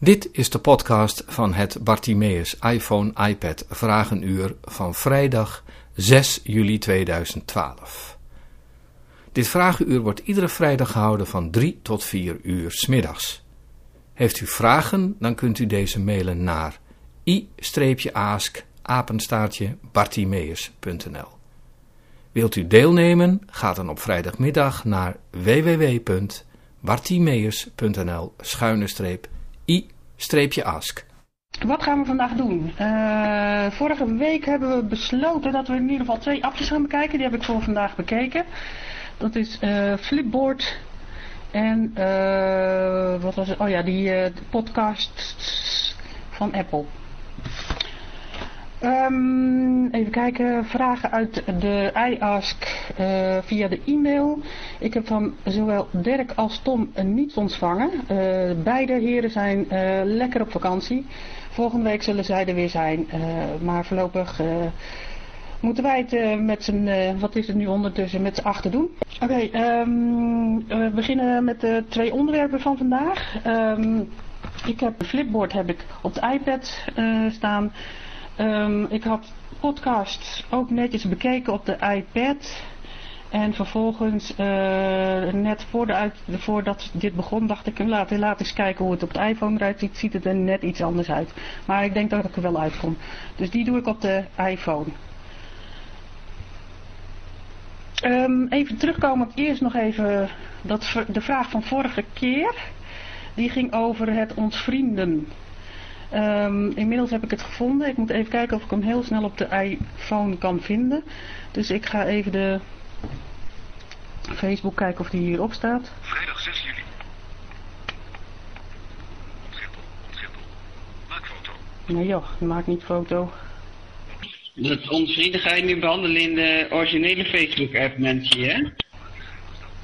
Dit is de podcast van het Bartimeus iPhone iPad Vragenuur van vrijdag 6 juli 2012. Dit vragenuur wordt iedere vrijdag gehouden van 3 tot 4 uur smiddags. Heeft u vragen, dan kunt u deze mailen naar i-ask Wilt u deelnemen, ga dan op vrijdagmiddag naar www.bartimeus.nl i-ask. Wat gaan we vandaag doen? Uh, vorige week hebben we besloten dat we in ieder geval twee appjes gaan bekijken. Die heb ik voor vandaag bekeken. Dat is uh, Flipboard en uh, wat was het? Oh ja, die podcast van Apple. Um, even kijken, vragen uit de iAsk uh, via de e-mail. Ik heb van zowel Dirk als Tom niets ontvangen. Uh, beide heren zijn uh, lekker op vakantie. Volgende week zullen zij er weer zijn. maar voorlopig moeten wij het met z'n, wat is het nu ondertussen, met z'n achter doen. Oké, um, we beginnen met de twee onderwerpen van vandaag. Um, ik heb flipboard heb ik op de iPad staan... Um, ik had podcasts ook netjes bekeken op de iPad. En vervolgens, uh, net voor de voordat dit begon, dacht ik, laat, laat eens kijken hoe het op de iPhone eruit ziet. Ziet het er net iets anders uit. Maar ik denk dat ik er wel uitkom. Dus die doe ik op de iPhone. Um, even terugkomen, eerst nog even dat, de vraag van vorige keer. Die ging over het ontvrienden. Um, inmiddels heb ik het gevonden. Ik moet even kijken of ik hem heel snel op de iPhone kan vinden. Dus ik ga even de Facebook kijken of die hierop staat. Vrijdag 6 juli. Maak foto. Nee joh, maak niet foto. Dat je nu behandelen in de originele Facebook app mensen, hè?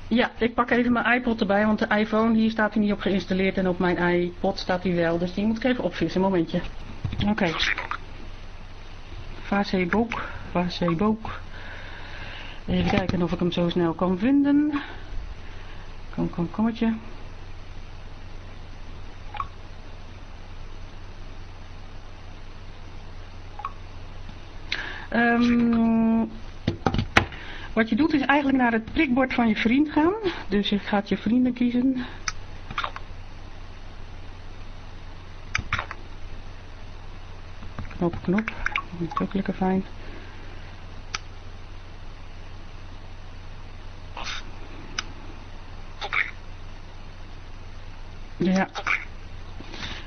Ja, ik pak even mijn iPod erbij, want de iPhone hier staat hij niet op geïnstalleerd en op mijn iPod staat hij wel. Dus die moet ik even opvissen, een momentje. Oké. Okay. Facebook, Facebook. Even kijken of ik hem zo snel kan vinden. Kom, kom, kommetje. Um, wat je doet is eigenlijk naar het prikbord van je vriend gaan. Dus je gaat je vrienden kiezen. Knop, knop. Dat is ook fijn. Ja.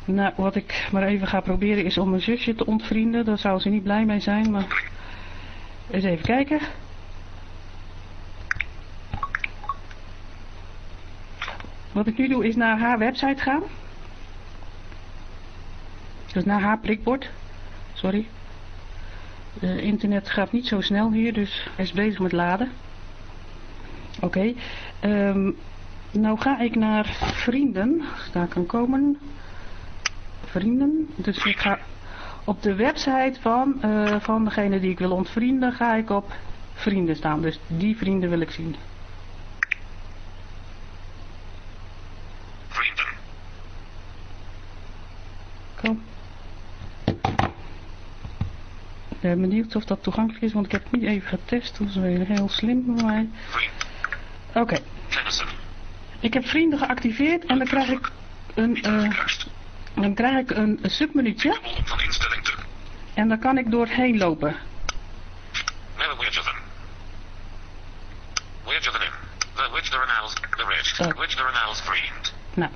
Nou, wat ik maar even ga proberen is om mijn zusje te ontvrienden. Daar zou ze niet blij mee zijn, maar... Eens even kijken. Wat ik nu doe is naar haar website gaan. Dus naar haar prikbord. Sorry. De internet gaat niet zo snel hier, dus hij is bezig met laden. Oké. Okay. Um, nou ga ik naar vrienden. Daar kan komen. Vrienden. Dus ik ga op de website van, uh, van degene die ik wil ontvrienden, ga ik op vrienden staan. Dus die vrienden wil ik zien. Ik ben benieuwd of dat toegankelijk is, want ik heb het niet even getest. Dat is wel heel slim voor mij. Oké. Okay. Ik heb vrienden geactiveerd en dan krijg ik een, uh, dan krijg ik een, een submenuutje. En dan kan ik doorheen lopen. Nou,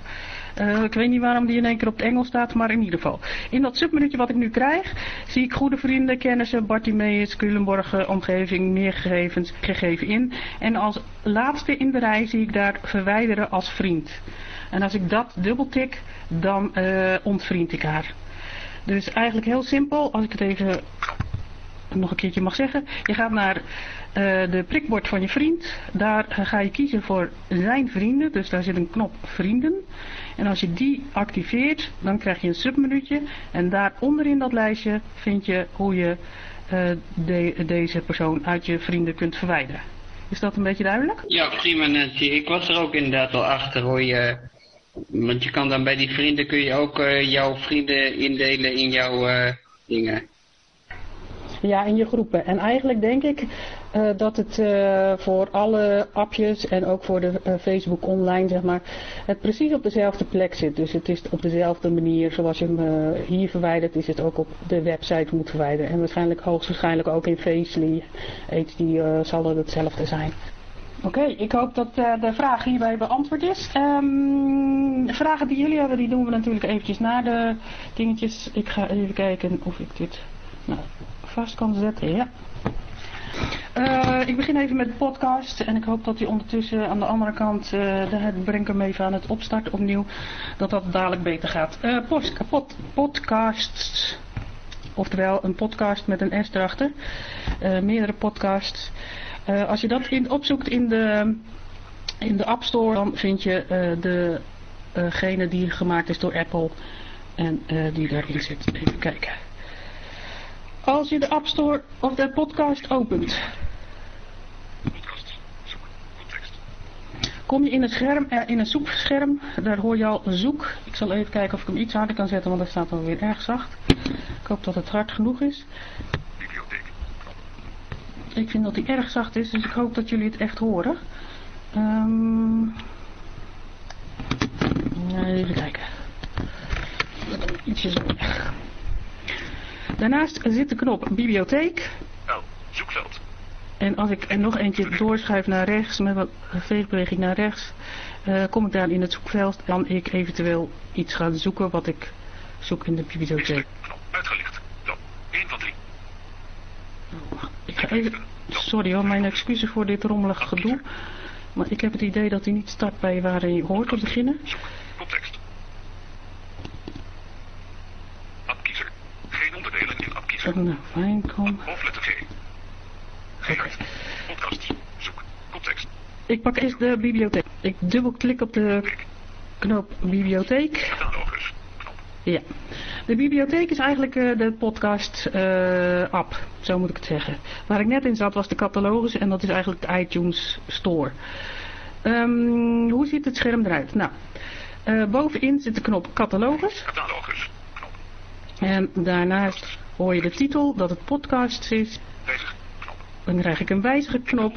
uh, ik weet niet waarom die in één keer op het Engels staat, maar in ieder geval. In dat submenuutje wat ik nu krijg, zie ik goede vrienden, kennissen, Bartimeus, Culemborg, omgeving, meer gegevens gegeven in. En als laatste in de rij zie ik daar verwijderen als vriend. En als ik dat dubbeltik, dan uh, ontvriend ik haar. Dus eigenlijk heel simpel, als ik het even nog een keertje mag zeggen. Je gaat naar uh, de prikbord van je vriend. Daar ga je kiezen voor zijn vrienden. Dus daar zit een knop vrienden. En als je die activeert, dan krijg je een submenuutje. En daar onderin dat lijstje vind je hoe je uh, de, deze persoon uit je vrienden kunt verwijderen. Is dat een beetje duidelijk? Ja, prima Nancy. Ik was er ook inderdaad al achter hoe je Want je kan dan bij die vrienden kun je ook eh, jouw vrienden indelen in jouw eh, dingen. Ja, in je groepen. En eigenlijk denk ik eh, dat het eh, voor alle appjes en ook voor de eh, Facebook online, zeg maar, het precies op dezelfde plek zit. Dus het is op dezelfde manier zoals je hem hier verwijdert, is het ook op de website moet verwijderen. En waarschijnlijk hoogstwaarschijnlijk ook in Facely eh, zal het hetzelfde zijn. Oké, ik hoop dat de vraag hierbij beantwoord is. Ehm, de vragen die jullie hebben, die doen we natuurlijk eventjes na de dingetjes. Ik ga even kijken of ik dit nou, vast kan zetten. Ja. Eh, ik begin even met de podcast en ik hoop dat hij ondertussen aan de andere kant, eh de breng hem even aan het opstarten opnieuw, dat dat dadelijk beter gaat. Eh podcasts, oftewel een podcast met een S erachter, meerdere podcasts. Als je dat opzoekt in de, in de App Store, dan vind je de, degene die gemaakt is door Apple en die daarin zit. Even kijken. Als je de App Store of de podcast opent, kom je in een scherm, eh, in een zoekscherm. Daar hoor je al zoek. Ik zal even kijken of ik hem iets harder kan zetten, want hij staat alweer erg zacht. Ik hoop dat het hard genoeg is. Ik vind dat hij erg zacht is, dus ik hoop dat jullie het echt horen. Ehm, even kijken. Ietsjes weg. Daarnaast zit de knop bibliotheek. L. Zoekveld. En als ik er nog eentje doorschuif naar rechts, met een veegbeweging naar rechts, eh, kom ik daar in het zoekveld. Kan ik eventueel iets gaan zoeken wat ik zoek in de bibliotheek. Uitgelicht. Dan. 1 van 3. Ik ga even, sorry hoor, mijn excuses voor dit rommelige gedoe. Maar ik heb het idee dat hij niet start bij waar hij hoort te beginnen. Zoek. Context. Appkiezer. Geen Hoofdletter G. Gerard. Podcast. Zoek. Context. Ik pak eerst de bibliotheek. Ik dubbelklik op de knop bibliotheek. Ja. De bibliotheek is eigenlijk eh, de podcast eh, app, zo moet ik het zeggen. Waar ik net in zat was de catalogus en dat is eigenlijk de iTunes Store. Ehm, hoe ziet het scherm eruit? Nou, eh, bovenin zit de knop catalogus. Catalogus. Knop. En daarnaast hoor je de titel dat het podcast is. Dan krijg ik een wijzigerknop.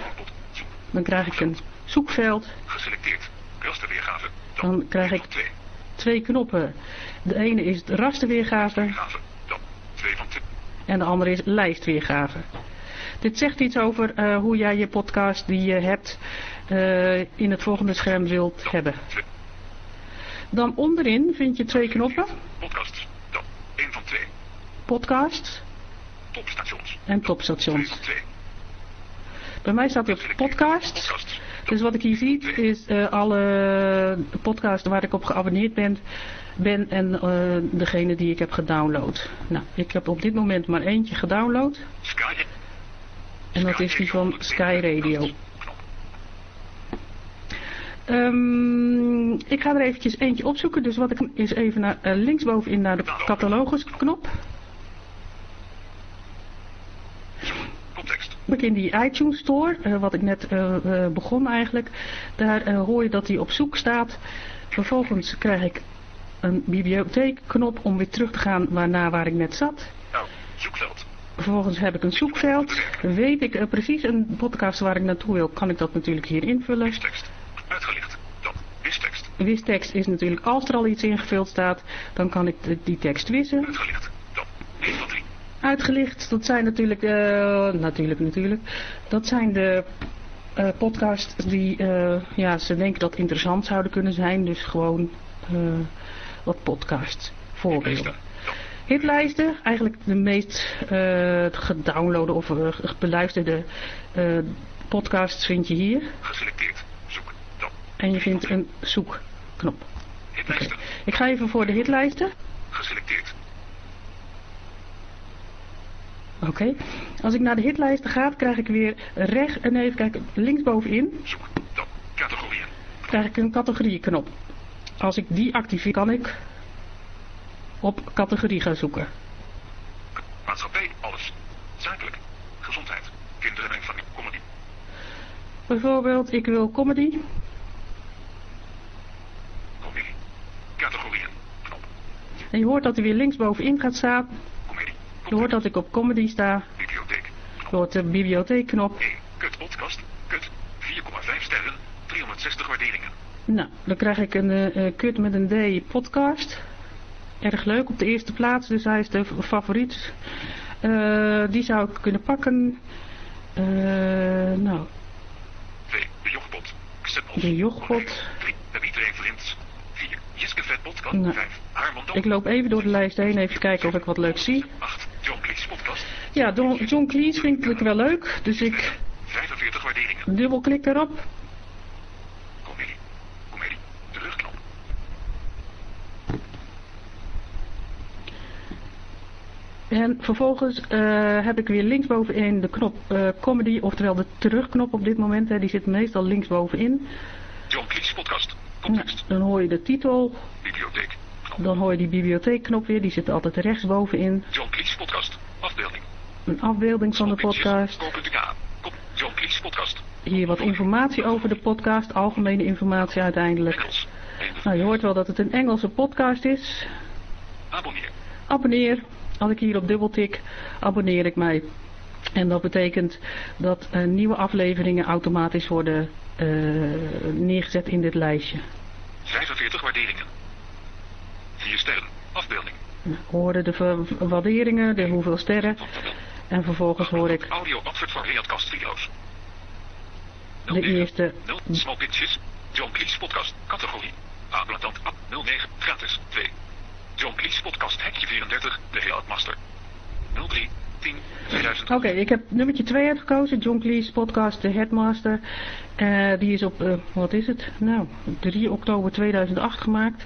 Dan krijg ik een zoekveld. Geselecteerd. Rasterweergave. Dan. Krijg ik 2. twee knoppen. De ene is rasterweergave Weergave. Dan. 2 van 2. en de andere is lijstweergave. Dit zegt iets over eh, hoe jij je podcast die je hebt eh, in het volgende scherm wilt hebben. 2. Dan onderin vind je twee knoppen. Podcast. Dan. 1 van 2. Podcast Topstations. en 2 topstations. van 2. Bij mij staat hij op podcast. Podcast. Dus wat ik hier zie is eh, alle podcasts waar ik op geabonneerd ben, ben en eh, degene die ik heb gedownload. Nou, ik heb op dit moment maar eentje gedownload. En dat is die van Sky Radio. Ehm, ik ga er eventjes eentje opzoeken. Dus wat ik is even naar, eh, linksbovenin naar de catalogusknop. Context. Ik in die iTunes Store, eh, wat ik net eh, eh, begon eigenlijk. Daar hoor je dat hij op zoek staat. Vervolgens krijg ik een bibliotheekknop om weer terug te gaan waarna waar ik net zat. Nou. Zoekveld. Vervolgens heb ik een zoekveld. Weet ik precies een podcast waar ik naartoe wil, kan ik dat natuurlijk hier invullen. Wistekst. Uitgelicht. Dan. Wistekst. Wistekst is natuurlijk, als er al iets ingevuld staat, dan kan ik die tekst wissen. Uitgelicht. Dan. 1 van 3. Uitgelicht, dat zijn natuurlijk, eh, natuurlijk, natuurlijk, dat zijn de eh, podcasts die, eh, ja, ze denken dat interessant zouden kunnen zijn, dus gewoon eh, wat podcasts voorbeelden. Hitlijsten, eigenlijk de meest gedownloade of beluisterde podcasts vind je hier. Geselecteerd. Zoek. Dan. En je vindt een zoekknop. Hitlijsten. Ik ga even voor de hitlijsten. Geselecteerd. Oké. Als ik naar de hitlijsten ga, krijg ik weer recht, en even kijken, linksbovenin. Categorieën. krijg ik een categorieknop. Als ik die activeer, kan ik op categorie gaan zoeken. Maatschappij. Alles. Zakelijk. Gezondheid. Kinderen en familie. Comedy. Bijvoorbeeld, ik wil comedy. Comedy. En je hoort dat hij weer linksbovenin gaat staan. Je hoort dat ik op comedy sta. Bibliotheek. Je hoort de bibliotheekknop. 1. Kut podcast. Kut. 4,5 sterren. 360 waarderingen. Nou, dan krijg ik een eh, kut met een D podcast. Erg leuk op de eerste plaats, dus hij is de favoriet. Eh, die zou ik kunnen pakken. Eh, nou, 2. De. Xetmos. de jochbot. 3. De Iedereen Vriend. 4. Jiske Vet podcast. Nou, 5. Harmon Dam. Ik loop even door de lijst heen, even kijken of ik wat leuks zie. 8. Ja, John Cleese vind ik wel leuk, dus ik 45 waarderingen. dubbelklik daarop. Comedie. Comedie. Terugknop. En vervolgens eh, heb ik weer linksbovenin de knop eh, comedy, oftewel de terugknop op dit moment. Hè, die zit meestal linksbovenin. John Cleese podcast. Nou, dan hoor je de titel, Bibliotheek. Dan hoor je die bibliotheekknop weer, die zit altijd rechtsbovenin. John Cleese podcast. Afbeelding. Een afbeelding van de podcast. Hier wat informatie over de podcast, algemene informatie uiteindelijk. Nou, je hoort wel dat het een Engelse podcast is. Abonneer. Abonneer. Als ik hier op dubbeltik, abonneer ik mij. En dat betekent dat eh, nieuwe afleveringen automatisch worden eh, neergezet in dit lijstje. 45 waarderingen. 4 sterren. Afbeelding. Nou, we horen de waarderingen, de hoeveel sterren. Van. En vervolgens hoor ik Audio advert voor Readcast video's. de eerste 0 Small Pitches. John Cleese podcast. Categorie. Ablatant A 09. Gratis. 2. John Cleese podcast. Hekje 34. De Headmaster. 03. 10. 2000. Oké, ik heb nummertje 2 uitgekozen. John Cleese podcast, de Headmaster. Eh, die is op, eh, wat is het? Nou, 3 oktober 2008 gemaakt.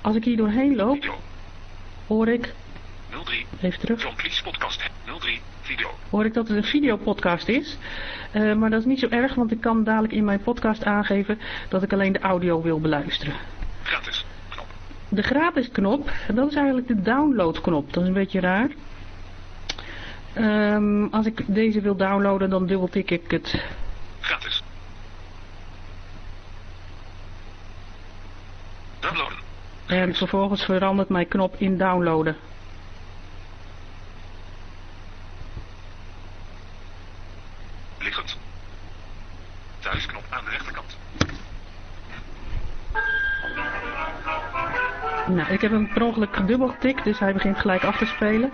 Als ik hier doorheen loop, hoor ik, 03. even terug, John Cleese podcast. 03. Video. hoor ik dat het een videopodcast is. Eh, maar dat is niet zo erg, want ik kan dadelijk in mijn podcast aangeven dat ik alleen de audio wil beluisteren. Gratis. Knop. De gratis knop, dat is eigenlijk de downloadknop. Dat is een beetje raar. Ehm, als ik deze wil downloaden, dan dubbeltik ik het Gratis. Downloaden. En vervolgens verandert mijn knop in downloaden. Ik heb hem per ongeluk dubbel getikt, dus hij begint gelijk af te spelen.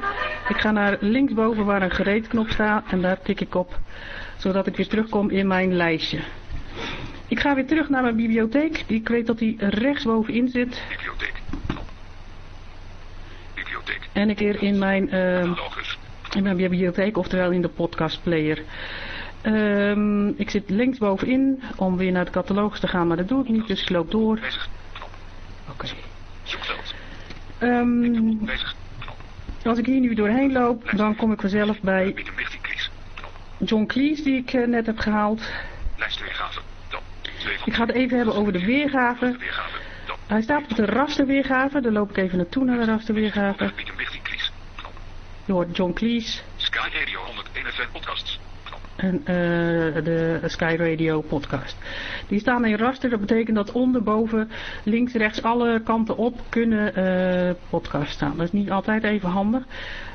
Ik ga naar linksboven waar een gereedknop staat en daar tik ik op, zodat ik weer terugkom in mijn lijstje. Ik ga weer terug naar mijn bibliotheek. Die, ik weet dat die rechtsbovenin zit. Bibliotheek. Bibliotheek. En ik weer in mijn, Catalogus. in mijn bibliotheek, oftewel in de podcastplayer. Ehm, ik zit linksbovenin om weer naar de catalogus te gaan, maar dat doe ik niet, dus ik loop door. Oké. Ehm, als ik hier nu doorheen loop, dan kom ik vanzelf bij. John Cleese, die ik eh, net heb gehaald. Ik ga het even hebben over de weergave. Hij staat op de rasterweergave. Daar loop ik even naartoe naar de rasterweergave. Je hoort John Cleese Sky Radio 101 FM podcasts. En eh, de Sky Radio podcast. Die staan in raster. Dat betekent dat onderboven, links, rechts, alle kanten op kunnen eh podcasts staan. Dat is niet altijd even handig.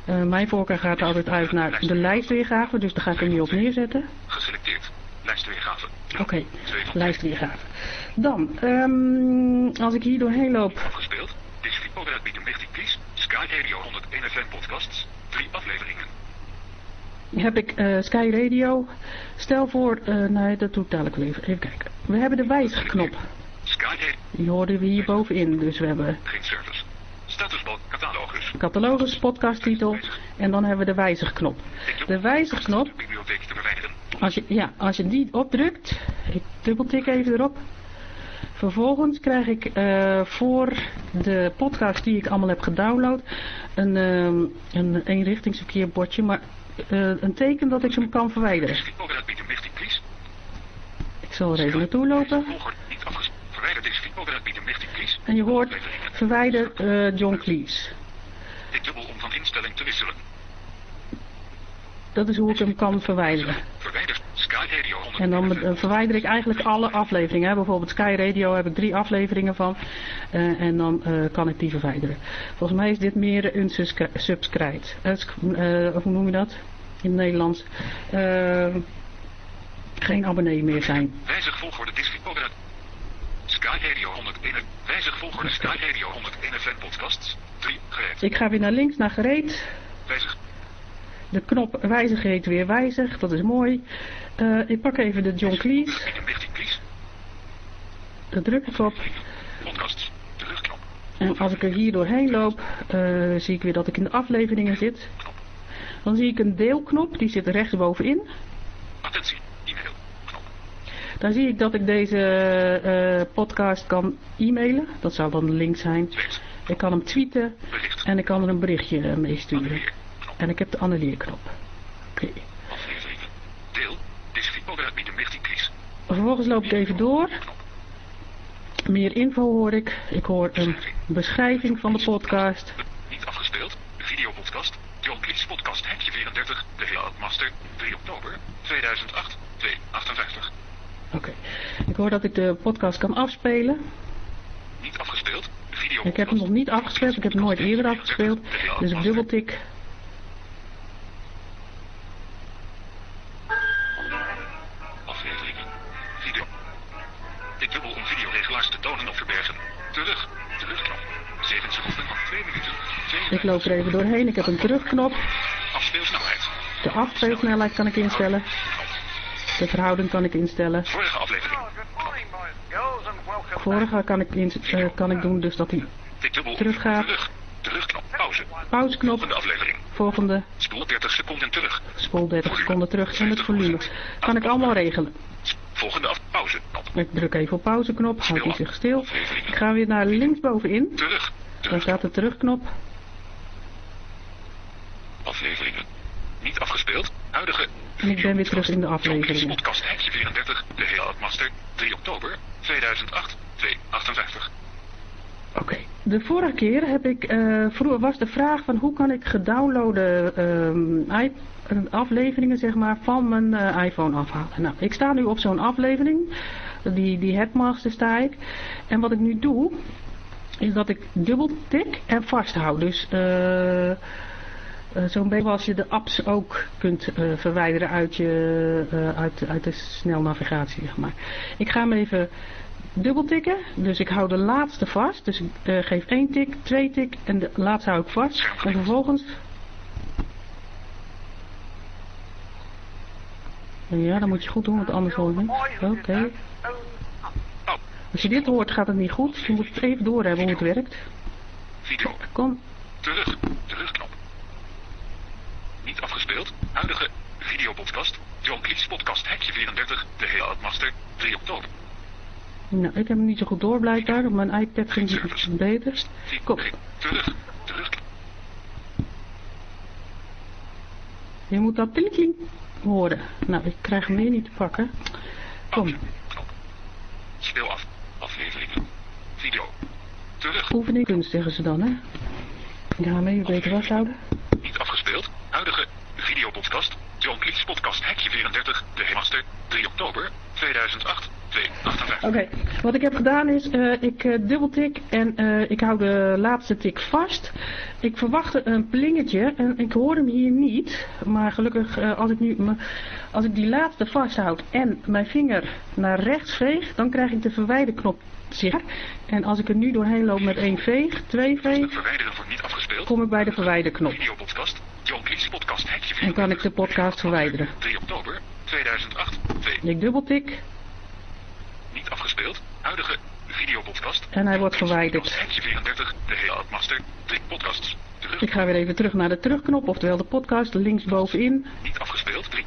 Eh, mijn voorkeur gaat altijd uit naar de lijstweergave. Dus daar ga ik hem nu op neerzetten. Geselecteerd. Lijstweergave. Oké, lijstweergave. Dan, ehm, als ik hier doorheen loop, Afgespeeld. Dit is Fipo uit Pieter Michtie Klies. Sky Radio 101 FM podcasts. Drie afleveringen. Heb ik eh, Sky Radio. Stel voor, eh, nee, dat doe ik dadelijk wel even. Even kijken. We hebben de wijzigknop. Sky Radio. Die hoorden we hier bovenin. Dus we hebben Geen service. Statusbalk catalogus. catalogus, podcasttitel en dan hebben we de wijzigknop. De wijzigknop, als je, ja, als je die opdrukt, ik dubbeltik even erop. Vervolgens krijg ik eh, voor de podcast die ik allemaal heb gedownload een, ehm, een eenrichtingsverkeerbordje, maar eh, een teken dat ik hem kan verwijderen. Ik zal er even naartoe lopen. En je hoort verwijder eh, John Cleese. Tik dubbel om van instelling te wisselen. Dat is hoe ik hem kan verwijderen. Verwijder Sky Radio 100 En dan verwijder ik eigenlijk alle afleveringen. Hè. Bijvoorbeeld Sky Radio heb ik drie afleveringen van. Eh, en dan eh, kan ik die verwijderen. Volgens mij is dit meer een subscribe. Eh, hoe noem je dat? In het Nederlands. Eh, geen abonnee meer zijn. Wijzig volgorde Discord. Sky Radio 101. Wijzig volgorde Sky Radio 101 FM podcasts. 3. Gereed. Ik ga weer naar links, naar gereed. Wijzig. De knop wijzig heet weer wijzig. Dat is mooi. Eh, ik pak even de John Cleese. Terug in 19 Cleese. Daar druk ik op. En als ik er hier doorheen loop, eh, zie ik weer dat ik in de afleveringen zit. Dan zie ik een deelknop, die zit rechtsbovenin. Attentie. E-mail. Knop. Daar zie ik dat ik deze eh, podcast kan e-mailen. Dat zou dan de link zijn. Ik kan hem tweeten en ik kan er een berichtje mee sturen. En ik heb de annuleerknop. Oké. Afleveringen. Deel. Discord. Midden 19 Cleese. Vervolgens loop ik even door. Meer info hoor ik. Ik hoor een beschrijving van de podcast. Niet afgespeeld. Videopodcast. John Cleese podcast Hekje 34. De Master. 3 oktober 2008. 258. Oké. Ik hoor dat ik de podcast kan afspelen. Niet afgespeeld. Video Ik heb hem nog niet afgespeeld. Ik heb hem nooit eerder afgespeeld. Dus ik dubbeltik. Verbergen. Terug. Terugknop. 7 seconden van 2 minuten. 2 Ik loop er even doorheen. Ik heb een terugknop. Afspeelsnelheid. De afspeelsnelheid kan ik instellen. De verhouding kan ik instellen. Vorige aflevering. Vorige kan ik, in, eh, kan ik doen dus dat hij Teruggaat. Terug. Terugknop. Pauze. pauzeknop. Volgende aflevering. Volgende. Spoel 30 seconden terug. Spoel 30 seconden terug en het volume. Kan ik allemaal regelen. Volgende af. Ik druk even op pauzeknop. Houdt hij zich stil. Ik ga weer naar linksbovenin. Terug. Dan Terug. staat de terugknop. Afleveringen. Niet afgespeeld. Huidige. En ik ben weer terug in de afleveringen. podcast Hekje 34. De Master. 3 oktober 2008. 258. De vorige keer heb ik, vroeger was de vraag van hoe kan ik gedownloade ehm, i- eh, afleveringen zeg maar van mijn eh, iPhone afhalen. Nou, ik sta nu op zo'n aflevering, die, die Headmaster sta ik. En wat ik nu doe, is dat ik dubbel tik en vasthoud. Dus eh, zo'n beetje als je de apps ook kunt verwijderen uit, je, uit, uit de snelnavigatie zeg maar. Ik ga hem even dubbeltikken. Dus ik hou de laatste vast. Dus ik eh, geef één tik, twee tik en de laatste hou ik vast. En vervolgens... Ja, dan moet je goed doen, want anders hoor je niet. Oké. Als je dit hoort gaat het niet goed. Je moet het even doorhebben hoe het werkt. Video. Kom. Terug. Terugknop. Niet afgespeeld. Huidige videopodcast. John Cleese podcast Hekje 34. De hele Master. 3 oktober. Nou, ik heb hem niet zo goed door blijkbaar. Op mijn iPad ging het beter. Kom. Terug. Terug. Je moet dat kling horen. Nou, ik krijg hem weer niet te pakken. Kom. Speel af. Afleveringen. Video. Terug. Oefening kunst zeggen ze dan, hè? Ga hem even beter vasthouden. Niet afgespeeld. Huidige videopodcast. John Cleese podcast Hekje 34. De Master. 3 oktober 2008. 258. Oké, wat ik heb gedaan is, eh, ik eh, dubbeltik en eh, ik hou de laatste tik vast. Ik verwachtte een plingetje en ik hoor hem hier niet. Maar gelukkig, als, ik nu, als ik die laatste vasthoud en mijn vinger naar rechts veeg, dan krijg ik de verwijderknop zichtbaar. En als ik er nu doorheen loop met één veeg, twee veeg, kom ik bij de verwijderknop. Videopodcast. John Cleese podcast Hekje 34. En kan ik de podcast verwijderen. 3 oktober 2008. 2. Ik dubbeltik Huidige videopodcast. en hij wordt verwijderd. Hekje 34. De hele Master. 3 podcasts. Terug. Ik ga weer even terug naar de terugknop, oftewel de podcast, linksbovenin. Niet afgespeeld. 3.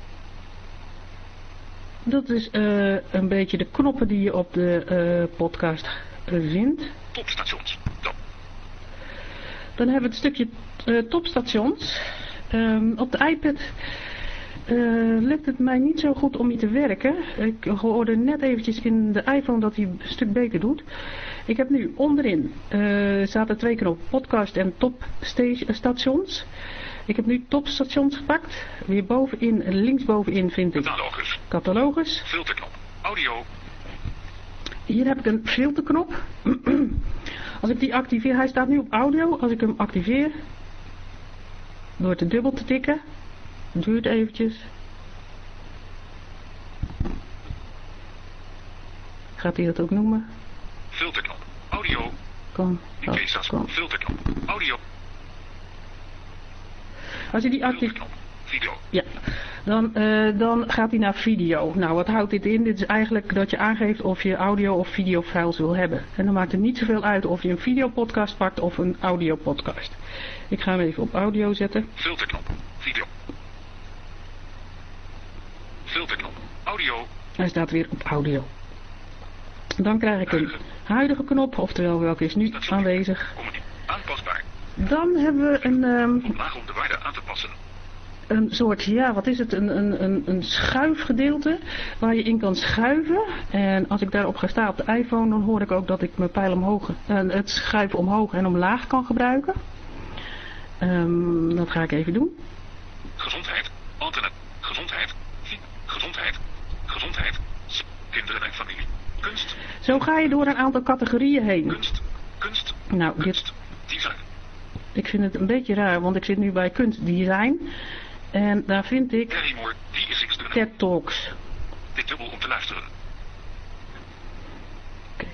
Dat is eh, een beetje de knoppen die je op de eh, podcast eh, vindt. Topstations. Dan. Dan hebben we het stukje eh, topstations. Ehm, op de iPad eh, lukt het mij niet zo goed om hier te werken. Ik hoorde net eventjes in de iPhone dat hij een stuk beter doet. Ik heb nu onderin uh, zaten twee knoppen podcast en topstations. Ik heb nu topstations gepakt. Weer bovenin, linksbovenin vind ik Catalogus. catalogus. Filterknop. Audio. Hier heb ik een filterknop. Als ik die activeer, hij staat nu op audio. Als ik hem activeer, door te dubbel te tikken, duurt eventjes. Gaat hij dat ook noemen? Filterknop. Audio. Kom, oh, kom. Filterknop. Audio. Als je die Filterknop. Video. ja, dan, eh, dan gaat hij naar video. Nou, wat houdt dit in? Dit is eigenlijk dat je aangeeft of je audio of videofiles wil hebben. En dan maakt het niet zoveel uit of je een videopodcast pakt of een audiopodcast. Ik ga hem even op audio zetten. Filterknop. Video. Filterknop. Audio. Hij staat weer op audio. Dan krijg ik een huidige knop, oftewel welke is nu aanwezig. Aanpasbaar. Dan hebben we een, Omlaag om de waarde aan te passen. een soort, ja, wat is het, een, een, een, een schuifgedeelte waar je in kan schuiven. En als ik daarop ga staan op de iPhone, dan hoor ik ook dat ik mijn pijl omhoog, eh, het schuiven omhoog en omlaag kan gebruiken. Ehm, dat ga ik even doen. Gezondheid. Internet. Gezondheid. Zie- Gezondheid. Gezondheid. S- Kinderen en familie. Kunst. Zo ga je door een aantal categorieën heen. Kunst. Kunst. Nou, dit, Kunst. Design. ik vind het een beetje raar, want ik zit nu bij kunstdesign. En daar vind ik Harry Moore. Wie is ik TED Talks. Dit dubbel om te luisteren.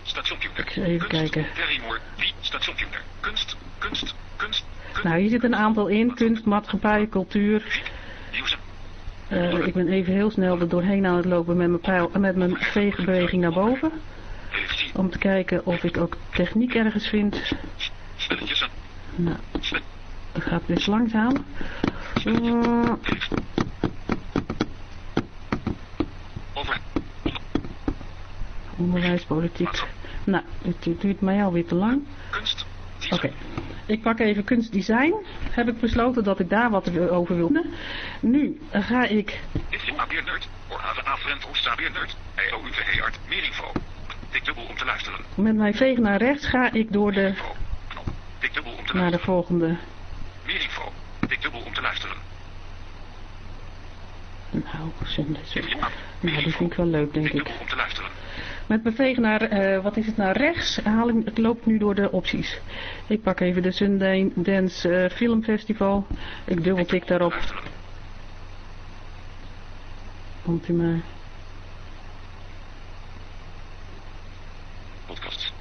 Stationcomputer. Zal even Kunst. kijken. Harry Moore. Stationcomputer. Kunst. Kunst. Kunst. kunst. Nou, hier zit een aantal in. Kunst, maatschappij, cultuur. Nieuws. Eh, ik ben even heel snel er doorheen aan het lopen met mijn, pijl, met mijn veegbeweging naar boven. Om te kijken of ik ook techniek ergens vind. Nou, het gaat best langzaam. Eh, Televisie. Over. Onder. onderwijs, politiek. Nou, het du- duurt mij alweer te lang. Kunst. Oké. Ik pak even kunstdesign. Heb ik besloten dat ik daar wat over wil. Nu ga ik Nerd. Nerd. Info. Tik dubbel om te luisteren. met mijn veeg naar rechts ga ik door de, Info. Knop. Tik dubbel om te naar de volgende. Meer info. Tik dubbel om te luisteren. Nou. Meer Nou, die info. vind ik wel leuk, denk ik. om te luisteren. Met mijn veeg naar, eh, wat is het, naar rechts haal ik, het loopt nu door de opties. Ik pak even de Sundance eh, Film Festival. Ik dubbeltik daarop. Komt u maar. Podcasts.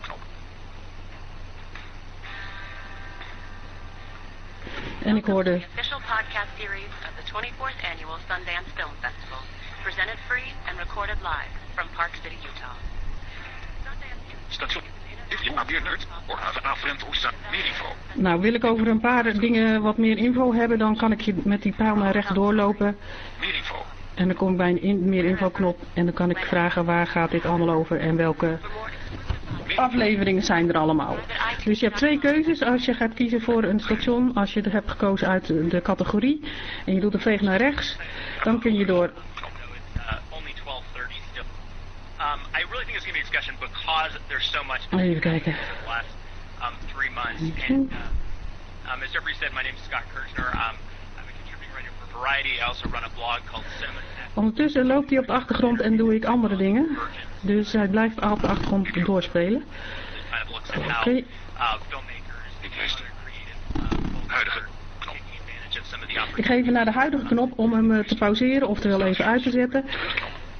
Knop. En ik hoorde, The official podcast series of the 24th annual Sundance Film Festival, presented free and recorded live from Park City, Utah. Station. Dit is Abeer Nerd. Voor HVA Friend Oost Meer info. nou wil ik over een paar dingen wat meer info hebben, dan kan ik je met die pijl naar rechts doorlopen. Meer info. En dan kom ik bij een in, meer info knop en dan kan ik vragen waar gaat dit allemaal over en welke afleveringen zijn er allemaal. Dus je hebt twee keuzes als je gaat kiezen voor een station. Als je er hebt gekozen uit de categorie en je doet de veeg naar rechts, dan kun je door only 12:30 still. Um, I really think it's going to be a discussion because there's so much Even kijken. um, um, is Scott Kirchner. Ondertussen loopt hij op de achtergrond en doe ik andere dingen. Dus hij blijft op de achtergrond doorspelen. Okay. uh, uh, Huidige knop. Ik ga even naar de huidige knop om hem eh, te pauzeren, oftewel even uit te zetten.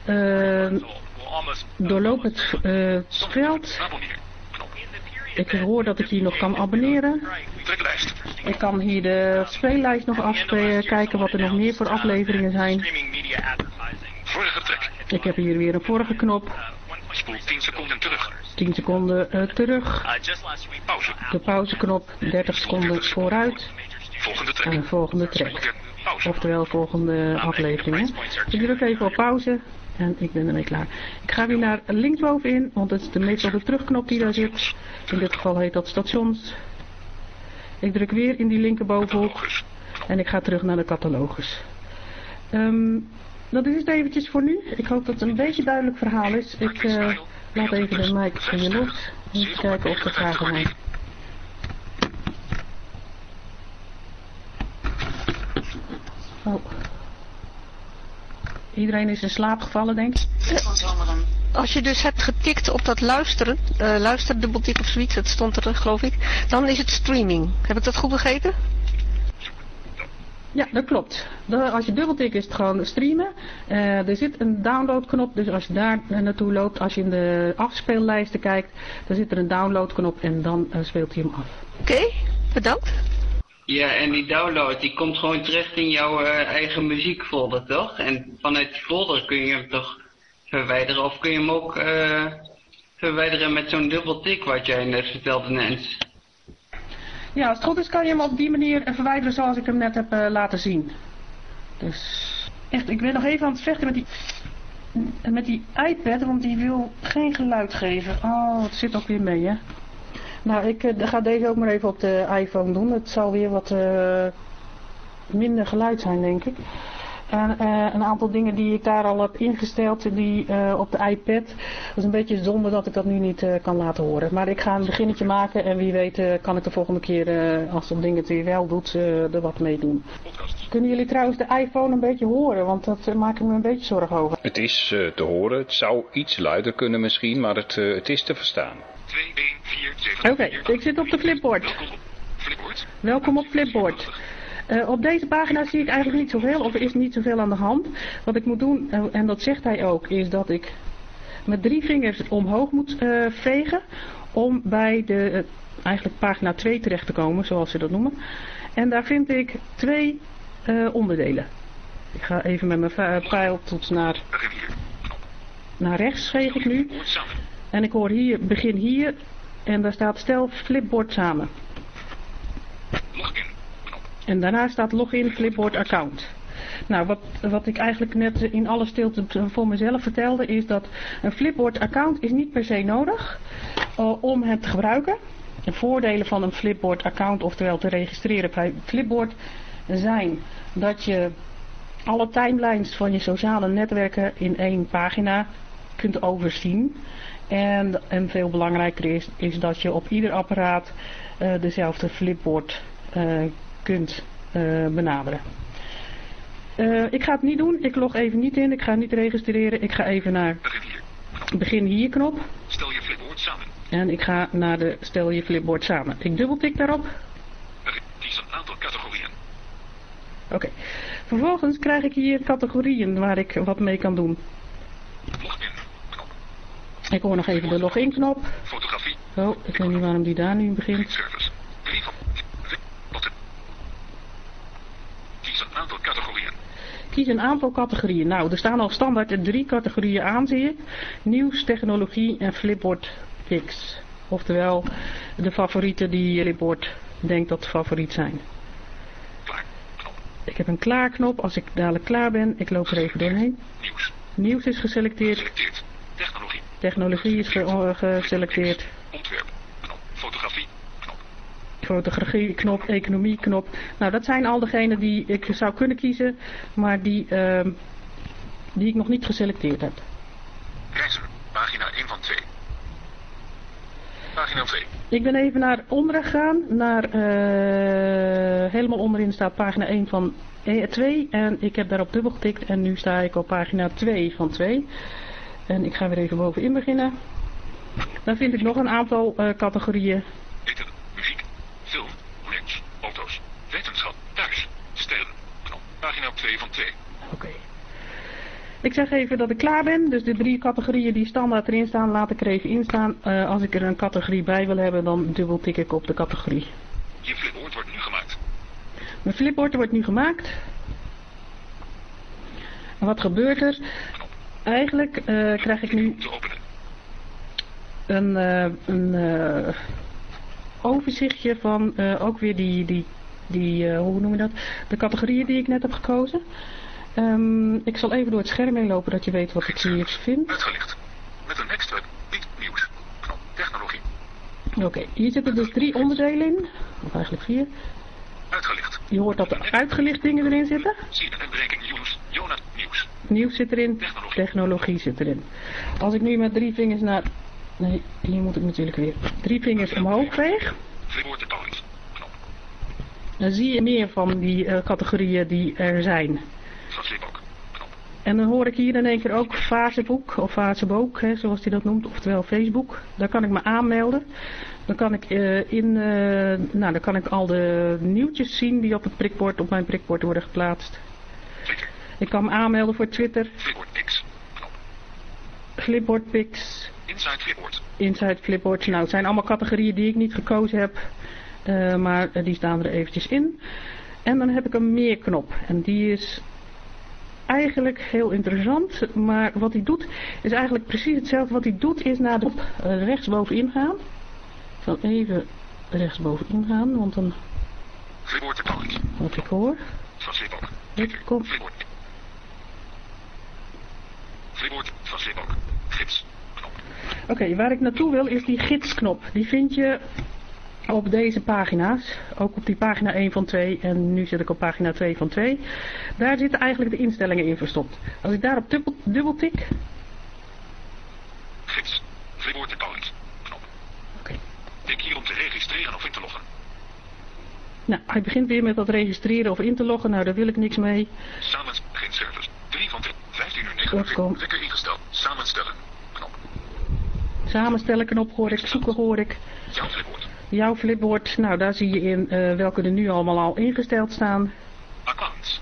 Eh, We'll almost doorloop het eh, veld. Abonneer. Knop. in the period Ik hoor dat ik hier nog kan abonneren. Ik kan hier de speellijst nog afspelen, kijken wat er nog meer voor afleveringen zijn. Vorige. Ik heb hier weer een vorige knop. Spoel 10 seconden terug. 10 seconden terug. Uh, Pauze. De pauzeknop 30 seconden vooruit. Volgende En de volgende track. 30. Pauze. Oftewel volgende afleveringen. Ik druk even op pauze. En ik ben ermee klaar. Ik ga weer naar linksbovenin, want het is de meestal de terugknop die daar zit. In dit geval heet dat stations. Ik druk weer in die linkerbovenhoek en ik ga terug naar de catalogus. Ehm, dat is het eventjes voor nu. Ik hoop dat het een beetje duidelijk verhaal is. Ik eh, laat even de mic hier los. Even kijken of er vragen zijn. Oh. Iedereen is in slaap gevallen, denk ik. Als je dus hebt getikt op dat luisteren, uh, luisterdubbeltik of zoiets, dat stond er geloof ik, dan is het streaming. Heb ik dat goed begrepen? Ja, dat klopt. De, als je dubbeltikt is het gewoon streamen. Uh, er zit een downloadknop, dus als je daar naartoe loopt, als je in de afspeellijsten kijkt, dan zit er een downloadknop en dan uh, speelt hij hem af. Oké, okay, bedankt. Ja, en die download die komt gewoon terecht in jouw uh, eigen muziekfolder, toch? En vanuit die folder kun je hem toch verwijderen of kun je hem ook verwijderen met zo'n dubbeltik wat jij net vertelde, Nens? Ja, als het goed is kan je hem op die manier verwijderen zoals ik hem net heb laten zien. Dus echt, ik ben nog even aan het vechten met die, met die iPad, want die wil geen geluid geven. Oh, het zit ook weer mee, hè. Nou, ik uh, ga deze ook maar even op de iPhone doen. Het zal weer wat uh, minder geluid zijn, denk ik. En uh, een aantal dingen die ik daar al heb ingesteld die, op de iPad. Dat is een beetje zonde dat ik dat nu niet kan laten horen. Maar ik ga een beginnetje maken en wie weet kan ik de volgende keer, als dat ding het weer wel doet, er wat mee doen. Kunnen jullie trouwens de iPhone een beetje horen? Want dat maak ik me een beetje zorgen over. Het is te horen. Het zou iets luider kunnen misschien, maar het, het is te verstaan. Oké, okay, ik zit op de flipboard. Welkom op flipboard. Uh, op deze pagina zie ik eigenlijk niet zoveel, of er is niet zoveel aan de hand. Wat ik moet doen, uh, en dat zegt hij ook, is dat ik met drie vingers omhoog moet uh, vegen om bij de, eigenlijk pagina 2 terecht te komen, zoals ze dat noemen. En daar vind ik twee onderdelen. Ik ga even met mijn pijltoets naar, naar rechts, veeg ik nu. En ik hoor hier, begin hier, en daar staat stel flipboard samen. En daarna staat login Flipboard account. Nou, wat, wat ik eigenlijk net in alle stilte voor mezelf vertelde is dat een Flipboard account is niet per se nodig uh, om het te gebruiken. De voordelen van een Flipboard account, oftewel te registreren bij Flipboard, zijn dat je alle timelines van je sociale netwerken in één pagina kunt overzien. En, en veel belangrijker is, is dat je op ieder apparaat uh, dezelfde Flipboard uh, kunt uh, benaderen. Ik ga het niet doen. Ik log even niet in. Ik ga niet registreren. Ik ga even naar begin hier knop. Stel je flipboard samen. En ik ga naar de stel je flipboard samen. Ik dubbeltik daarop. Kies een aantal categorieën. Oké. Okay. Vervolgens krijg ik hier categorieën waar ik wat mee kan doen. Ik hoor nog even de login knop. Fotografie. Oh, ik weet niet waarom die daar nu begint. Service. Drie van een aantal categorieën. Kies een aantal categorieën. Nou, er staan al standaard drie categorieën aan, zie je. Nieuws, technologie en Flipboard X. Oftewel, de favorieten die Flipboard denkt dat favoriet zijn. Klaar. Knop. Ik heb een klaar knop. Als ik dadelijk klaar ben, ik loop er even doorheen. Nieuws. Nieuws is geselecteerd. Geselecteerd. Technologie. Technologie is ge geselecteerd. Ontwerp. Knop. Fotografie fotografie knop, economie knop. Nou, dat zijn al degenen die ik zou kunnen kiezen, maar die, uh, die ik nog niet geselecteerd heb. Reizen, pagina 1 van 2. Pagina 2. Ik ben even naar onderen gegaan, naar, uh, helemaal onderin staat pagina 1 van 2 en ik heb daarop dubbel getikt en nu sta ik op pagina 2 van 2. En ik ga weer even bovenin beginnen. Dan vind ik nog een aantal uh, categorieën Wetenschap, thuis, stelen, knop, pagina 2 van 2. Oké. Okay. Ik zeg even dat ik klaar ben, dus de drie categorieën die standaard erin staan, laat ik er even in staan. Uh, als ik er een categorie bij wil hebben, dan dubbel tik ik op de categorie. Je flipboard wordt nu gemaakt. Mijn flipboard wordt nu gemaakt. En wat gebeurt er? Knop. Eigenlijk uh, krijg ik nu een, uh, een overzichtje van ook weer die, die die, hoe noem je dat, de categorieën die ik net heb gekozen. Um, ik zal even door het scherm heen lopen dat je weet wat ik hier vind. Uitgelicht. Met een extra niet nieuws. technologie. Oké, okay. hier zitten dus drie onderdelen in. Of eigenlijk vier. Uitgelicht. Je hoort dat er uitgelicht dingen erin zitten. CNN Breaking News. Jonas Nieuws. Nieuws zit erin. Technologie. Zit erin. Als ik nu met drie vingers naar... Nee, hier moet ik natuurlijk weer. Drie vingers omhoog veeg. Dan zie je meer van die eh, categorieën die er zijn. En dan hoor ik hier in één keer ook Facebook of Facebook, hè, zoals hij dat noemt, oftewel Facebook. Daar kan ik me aanmelden. Dan kan ik, eh, in, eh, nou, dan kan ik al de nieuwtjes zien die op het prikbord, op mijn prikbord worden geplaatst. Ik kan me aanmelden voor Twitter, Flipboard X. Knop. Flipboard Pics, Inside Flipboard. Inside Flipboards. Nou, het zijn allemaal categorieën die ik niet gekozen heb, eh, maar eh, die staan er eventjes in. En dan heb ik een meer knop en die is eigenlijk heel interessant, maar wat hij doet is eigenlijk precies hetzelfde. Wat hij doet is naar de knop eh, rechtsbovenin gaan. Ik zal even rechtsbovenin gaan, want dan Flipboard de wat ik hoor. Van Flipboard. Ik kom. Flipboard. Flipboard van Flipboard. Gids. Knop. Oké, waar ik naartoe wil is die gidsknop. Die vind je op deze pagina's. Ook op die pagina 1 van 2 en nu zit ik op pagina 2 van 2. Daar zitten eigenlijk de instellingen in verstopt. Als ik daarop dubbel, dubbel tik. Gids. Flipboard de Collins. Knop. Oké. Tik hier om te registreren of in te loggen. Nou, hij begint weer met dat registreren of in te loggen. Nou, daar wil ik niks mee. Samen. Geen service. 3 van 3. 15 uur Dat 49. komt. Wekker ingesteld. Samenstellen. Knop. Samenstellen knop hoor ik, zoeken hoor ik. Jouw Flipboard. Jouw flipboard, nou daar zie je in eh, welke er nu allemaal al ingesteld staan. Accounts.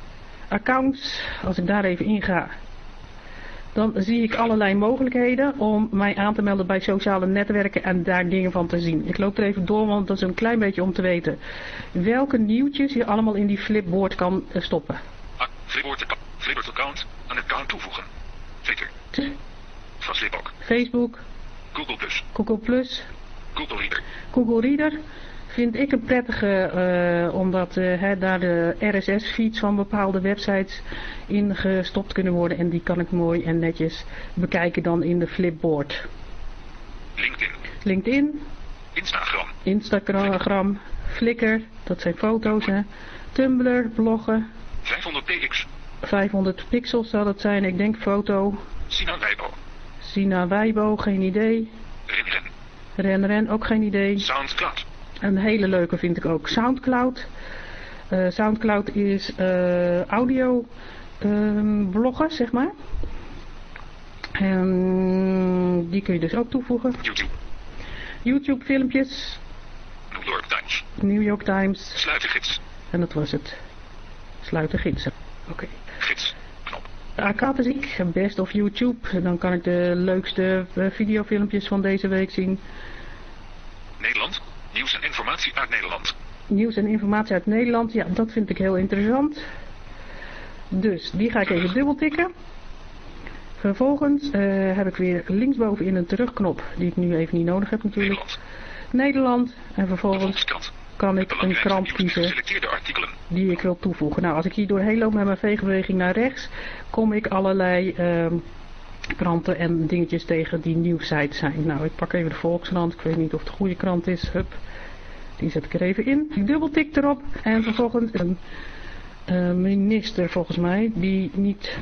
accounts, als ik daar even in ga, dan zie ik allerlei mogelijkheden om mij aan te melden bij sociale netwerken en daar dingen van te zien. Ik loop er even door, want dat is een klein beetje om te weten welke nieuwtjes je allemaal in die flipboard kan eh, stoppen. Flipboard, acc- Flipboard account. Een account toevoegen. Twitter. Van. Facebook, Google Plus. Google+, Plus, Google Reader. Google Reader vind ik een prettige, eh, omdat eh, daar de RSS-feeds van bepaalde websites in gestopt kunnen worden. En die kan ik mooi en netjes bekijken dan in de flipboard. LinkedIn. LinkedIn, Instagram. Instagram, Flickr, dat zijn foto's hè. Tumblr, bloggen, 500 px. 500 pixels zal het zijn, ik denk foto. Sina Weibo. Sina Weibo, geen idee. Ren Ren. Ren Ren, ook geen idee. Soundcloud. Een hele leuke vind ik ook Soundcloud. Eh, Soundcloud is eh, audio ehm, bloggen, zeg maar. En die kun je dus ook toevoegen. YouTube. YouTube filmpjes, New York Times. New York Times. Sluitergids. En dat was het. Sluiten gidsen. Oké. Gids. Knop. Akatmuziek, best of YouTube. Dan kan ik de leukste eh, videofilmpjes van deze week zien. Nederland. Nieuws en informatie uit Nederland. Nieuws en informatie uit Nederland. Ja, dat vind ik heel interessant. Dus, die ga ik even dubbeltikken. Vervolgens eh, heb ik weer linksbovenin een terugknop, die ik nu even niet nodig heb natuurlijk. Nederland. Nederland. En vervolgens. Kan ik een krant kiezen die ik wil toevoegen. Nou, als ik hier doorheen loop met mijn veegbeweging naar rechts, kom ik allerlei ehm, kranten en dingetjes tegen die nieuwsites zijn. Nou, ik pak even de Volkskrant. Ik weet niet of het een goede krant is. Hup. Die zet ik er even in. Ik dubbeltik erop en vervolgens een eh, minister volgens mij die niet...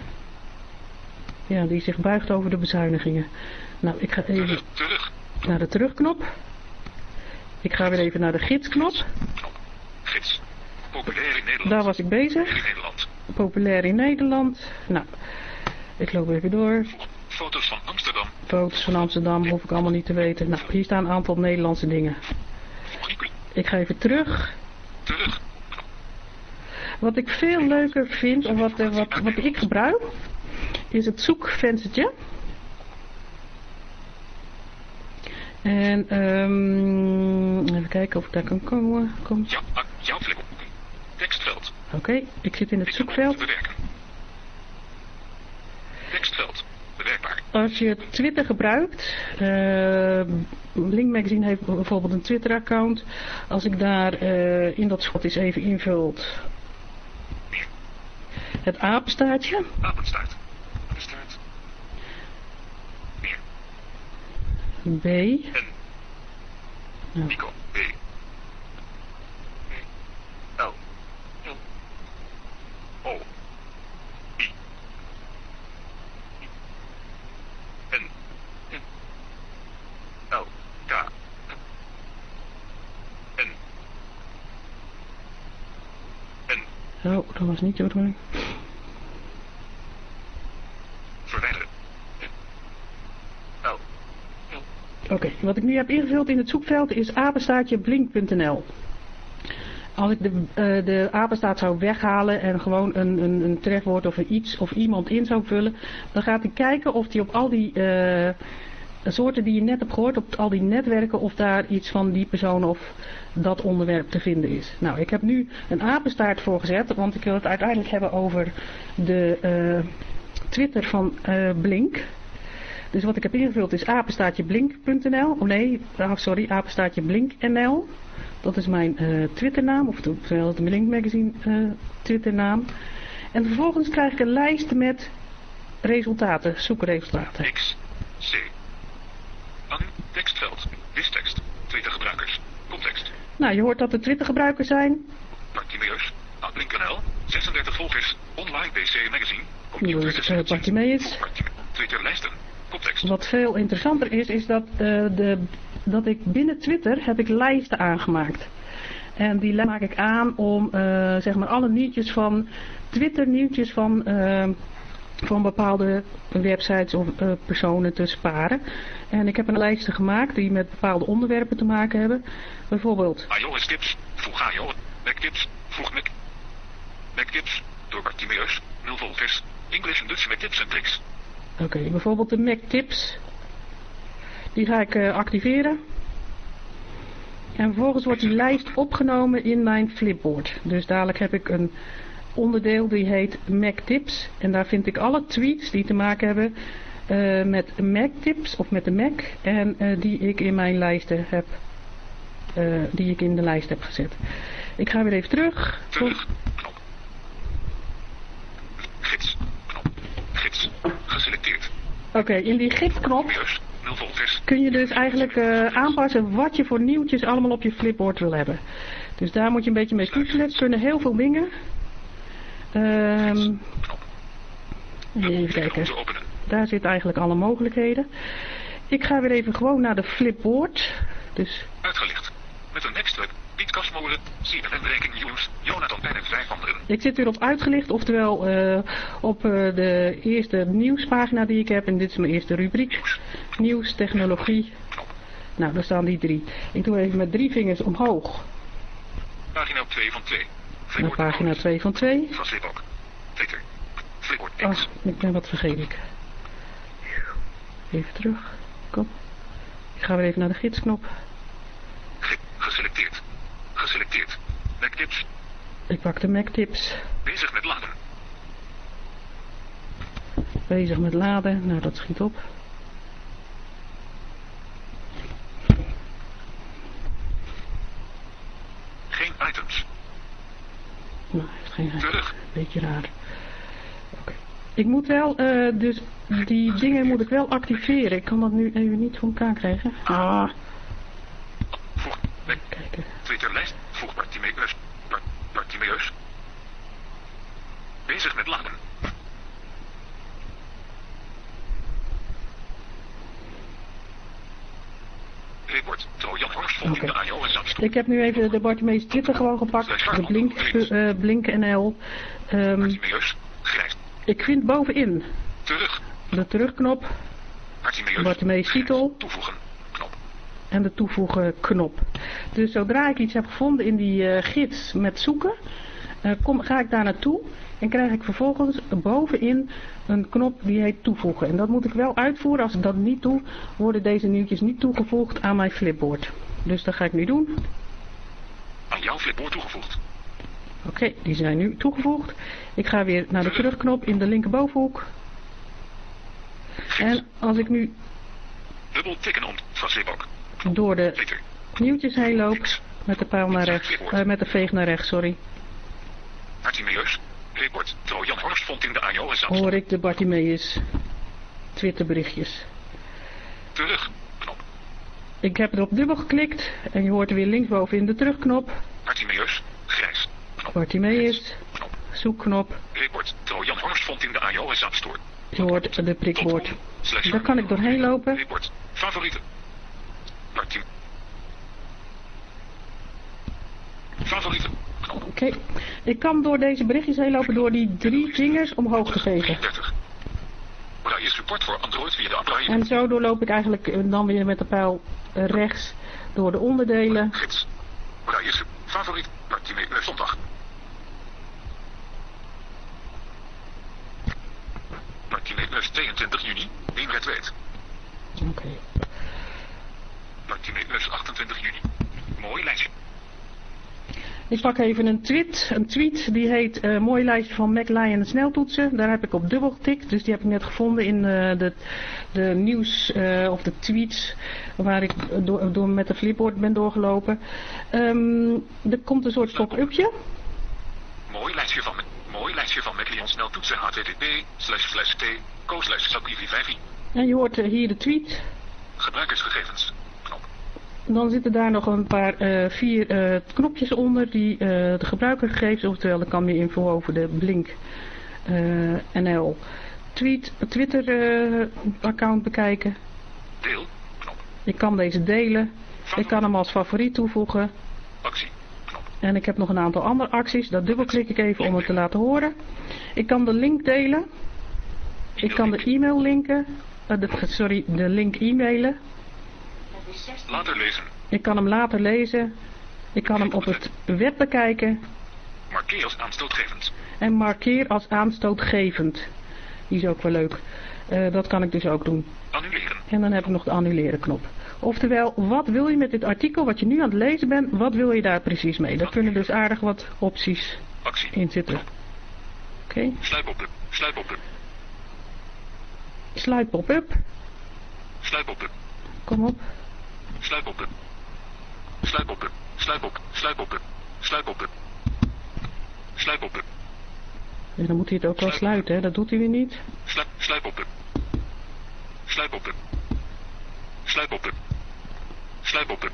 Ja, die zich buigt over de bezuinigingen. Nou, ik ga even naar de terugknop. Ik ga weer even naar de gidsknop. Knop. Gids. Populair in Nederland. Daar was ik bezig. In Nederland. populair in Nederland. Nou, ik loop even door. Foto's van Amsterdam. Foto's van Amsterdam hoef ik allemaal niet te weten. Nou, hier staan een aantal Nederlandse dingen. Ik ga even terug. Terug. Wat ik veel leuker vind, en wat, eh, wat, wat ik gebruik, is het zoekvenstertje. En ehm, even kijken of ik daar kan komen. Kom. Ja, jouw. Tekstveld. Oké, ik zit in het zoekveld. bewerken. Tekstveld. Bewerkbaar. Als je Twitter gebruikt, eh Link Magazine heeft bijvoorbeeld een Twitter account. Als ik daar eh, in dat schot eens even invult het apenstaartje. Apenstaart. Apenstaart. B. N. Nico, B. L. O. I. N. N. L. K. N. N. Oh, dat was niet de bedoeling. Wat ik nu heb ingevuld in het zoekveld is apenstaartje blink.nl. Als ik de, uh, de apenstaart zou weghalen en gewoon een, een, een trefwoord of iets of iemand in zou vullen, dan gaat hij kijken of hij op al die uh, soorten die je net hebt gehoord, op al die netwerken, of daar iets van die persoon of dat onderwerp te vinden is. Nou, ik heb nu een apenstaart voorgezet, want ik wil het uiteindelijk hebben over de uh, Twitter van Blink. Dus wat ik heb ingevuld is apenstaartje blink.nl. Oh nee, oh sorry, apenstaartje blinknl. Dat is mijn uh, Twitternaam, of de Blink Magazine uh, Twitternaam. En vervolgens krijg ik een lijst met resultaten, zoekresultaten. X, C. An, tekstveld, wistekst, Twitter gebruikers, context. Nou, je hoort dat er Twitter gebruikers zijn. Bartimeus, Blink.nl, 36 volgers, online PC Magazine, dus, uh, Bartimeus. Twitter lijsten, context. Wat veel interessanter is, is dat, uh, de, dat ik binnen Twitter heb ik lijsten aangemaakt. En die maak ik aan om uh, zeg maar alle nieuwtjes van Twitter nieuwtjes van, uh, van bepaalde websites of uh, personen te sparen. En ik heb een lijsten gemaakt die met bepaalde onderwerpen te maken hebben. Bijvoorbeeld... iOS tips, voeg iOS, Mac tips, voeg Mac. Mac tips, door Bartimeus, 0 volgers, English en Dutch met tips en tricks. Oké, bijvoorbeeld de Mac tips. Die ga ik uh, activeren. En vervolgens wordt die lijst opgenomen in mijn flipboard. Dus dadelijk heb ik een onderdeel die heet Mac Tips. En daar vind ik alle tweets die te maken hebben uh, met Mac Tips of met de Mac. En uh, die ik in mijn lijsten heb. Die ik in de lijst heb gezet. Ik ga weer even terug. Gids. Geselecteerd. Oké, okay, in die gidsknop kun je dus eigenlijk uh, aanpassen wat je voor nieuwtjes allemaal op je flipboard wil hebben. Dus daar moet je een beetje mee toetsen. Het kunnen heel veel dingen. Um, even kijken. Daar zitten eigenlijk alle mogelijkheden. Ik ga weer even gewoon naar de flipboard. Dus... Uitgelicht. Met een next Piet Kasmolen, CNN Breaking News, Jonathan en vijf anderen. Ik zit weer op uitgelicht, oftewel uh, op uh, de eerste nieuwspagina die ik heb. En dit is mijn eerste rubriek. Nieuws, Nieuws technologie. Nou, daar staan die drie. Ik doe even met drie vingers omhoog. Pagina 2 van 2. Naar pagina 2 van 2. Van Flipboard. Twitter. Flipboard X. Oh, ik ben wat vergeet ik. Even terug. Kom. Ik ga weer even naar de gidsknop. Geselecteerd. Geselecteerd. Mac tips. Ik pak de Mac tips. Bezig met laden. Bezig met laden. Nou, dat schiet op. Geen items. Nou, heeft geen items. Terug. Beetje raar. Okay. Ik moet wel, uh, dus die dingen moet ik wel activeren. Ik kan dat nu even niet voor elkaar krijgen. Ah. Voeg. Kijken. Twitterlijst. Voeg Bartimeus. Bart, Bartimeus. Bezig met laden. Report. Trojan Horst Oké. in de iOS Ik heb nu even de Bartimeus Twitter gewoon gepakt. De Blink, uh, Blink NL. Um, Bartimeus. Grijs. ik vind bovenin Terug. de terugknop. Bartimeus titel Toevoegen. En de toevoegen knop. Dus zodra ik iets heb gevonden in die uh, gids met zoeken, uh, kom, ga ik daar naartoe en krijg ik vervolgens bovenin een knop die heet toevoegen. En dat moet ik wel uitvoeren. Als ik dat niet doe, worden deze nieuwtjes niet toegevoegd aan mijn flipboard. Dus dat ga ik nu doen. Aan jouw flipboard toegevoegd. Oké, okay, die zijn nu toegevoegd. Ik ga weer naar de terugknop in de linkerbovenhoek. En als ik nu Dubbel tikken om. Van. Door de nieuwtjes heen loop, met de pijl naar rechts, uh, met de veeg naar rechts, sorry, Bartimeus. Report. Trojan Horst vond in de iOS hoor ik de Bartimeus Twitterberichtjes. Terug. Knop. Ik heb erop dubbel geklikt en je hoort er weer linksboven in de terugknop. Bartimeus. Grijs. Knop. Bartimeus, Knop. zoekknop. Report. Trojan Horst vond in de iOS App Store. Je hoort de prikwoord. Daar kan ik doorheen lopen. Report. Favorieten. Favorieten. Oké, ik kan door deze berichtjes heen lopen door die drie vingers omhoog te geven. 33. Braille support voor Android via de Braille. En zo doorloop ik eigenlijk eh, dan weer met de pijl eh, rechts door de onderdelen. Gids. Braille su- favoriet. Eh, zondag. Bartimee 22 juni. 1 red weet. Oké. Eh, 28 juni. Mooi lijstje. Ik pak even een tweet. Een tweet die heet eh Mooi lijstje van MacLion sneltoetsen. Daar heb ik op dubbel getikt. Dus die heb ik net gevonden in eh, de, de nieuws eh, of de tweets waar ik door, door met de flipboard ben doorgelopen. Ehm, er komt een soort pop-upje. Mooi lijstje van Mooi lijstje van MacLeon sneltoetsen http slash slash t co slash sakivi 5 En je hoort hier de tweet. Gebruikersgegevens. Dan zitten daar nog een paar, eh, vier eh, knopjes onder die eh, de gebruikergegevens, oftewel dan kan meer info over de Blink NL tweet, Twitter account bekijken. Deel. Knop. Ik kan deze delen. Ik kan hem als favoriet toevoegen. Actie. Knop. En ik heb nog een aantal andere acties. Dat dubbelklik ik even om het te laten horen. Ik kan de link delen. Ik kan de e-mail linken. De, sorry, de link e-mailen. Later lezen. Ik kan hem later lezen. Ik kan hem op het web bekijken. Markeer als aanstootgevend. En markeer als aanstootgevend. Die is ook wel leuk. Eh, dat kan ik dus ook doen. Annuleren. En dan heb ik nog de annuleren knop. Oftewel, wat wil je met dit artikel wat je nu aan het lezen bent, wat wil je daar precies mee? Daar kunnen dus aardig wat opties Actie. in zitten. Oké, Sluip op. Sluip op. sluit pop-up. Sluip op. Kom op. Sluip op. Sluip op. Sluip op. Sluip op. Sluip op. Sluip op. En dan moet hij het ook wel sluiten, hè? dat doet hij weer niet. Sluip, sluip op. Sluip op. Sluip op. Sluip op.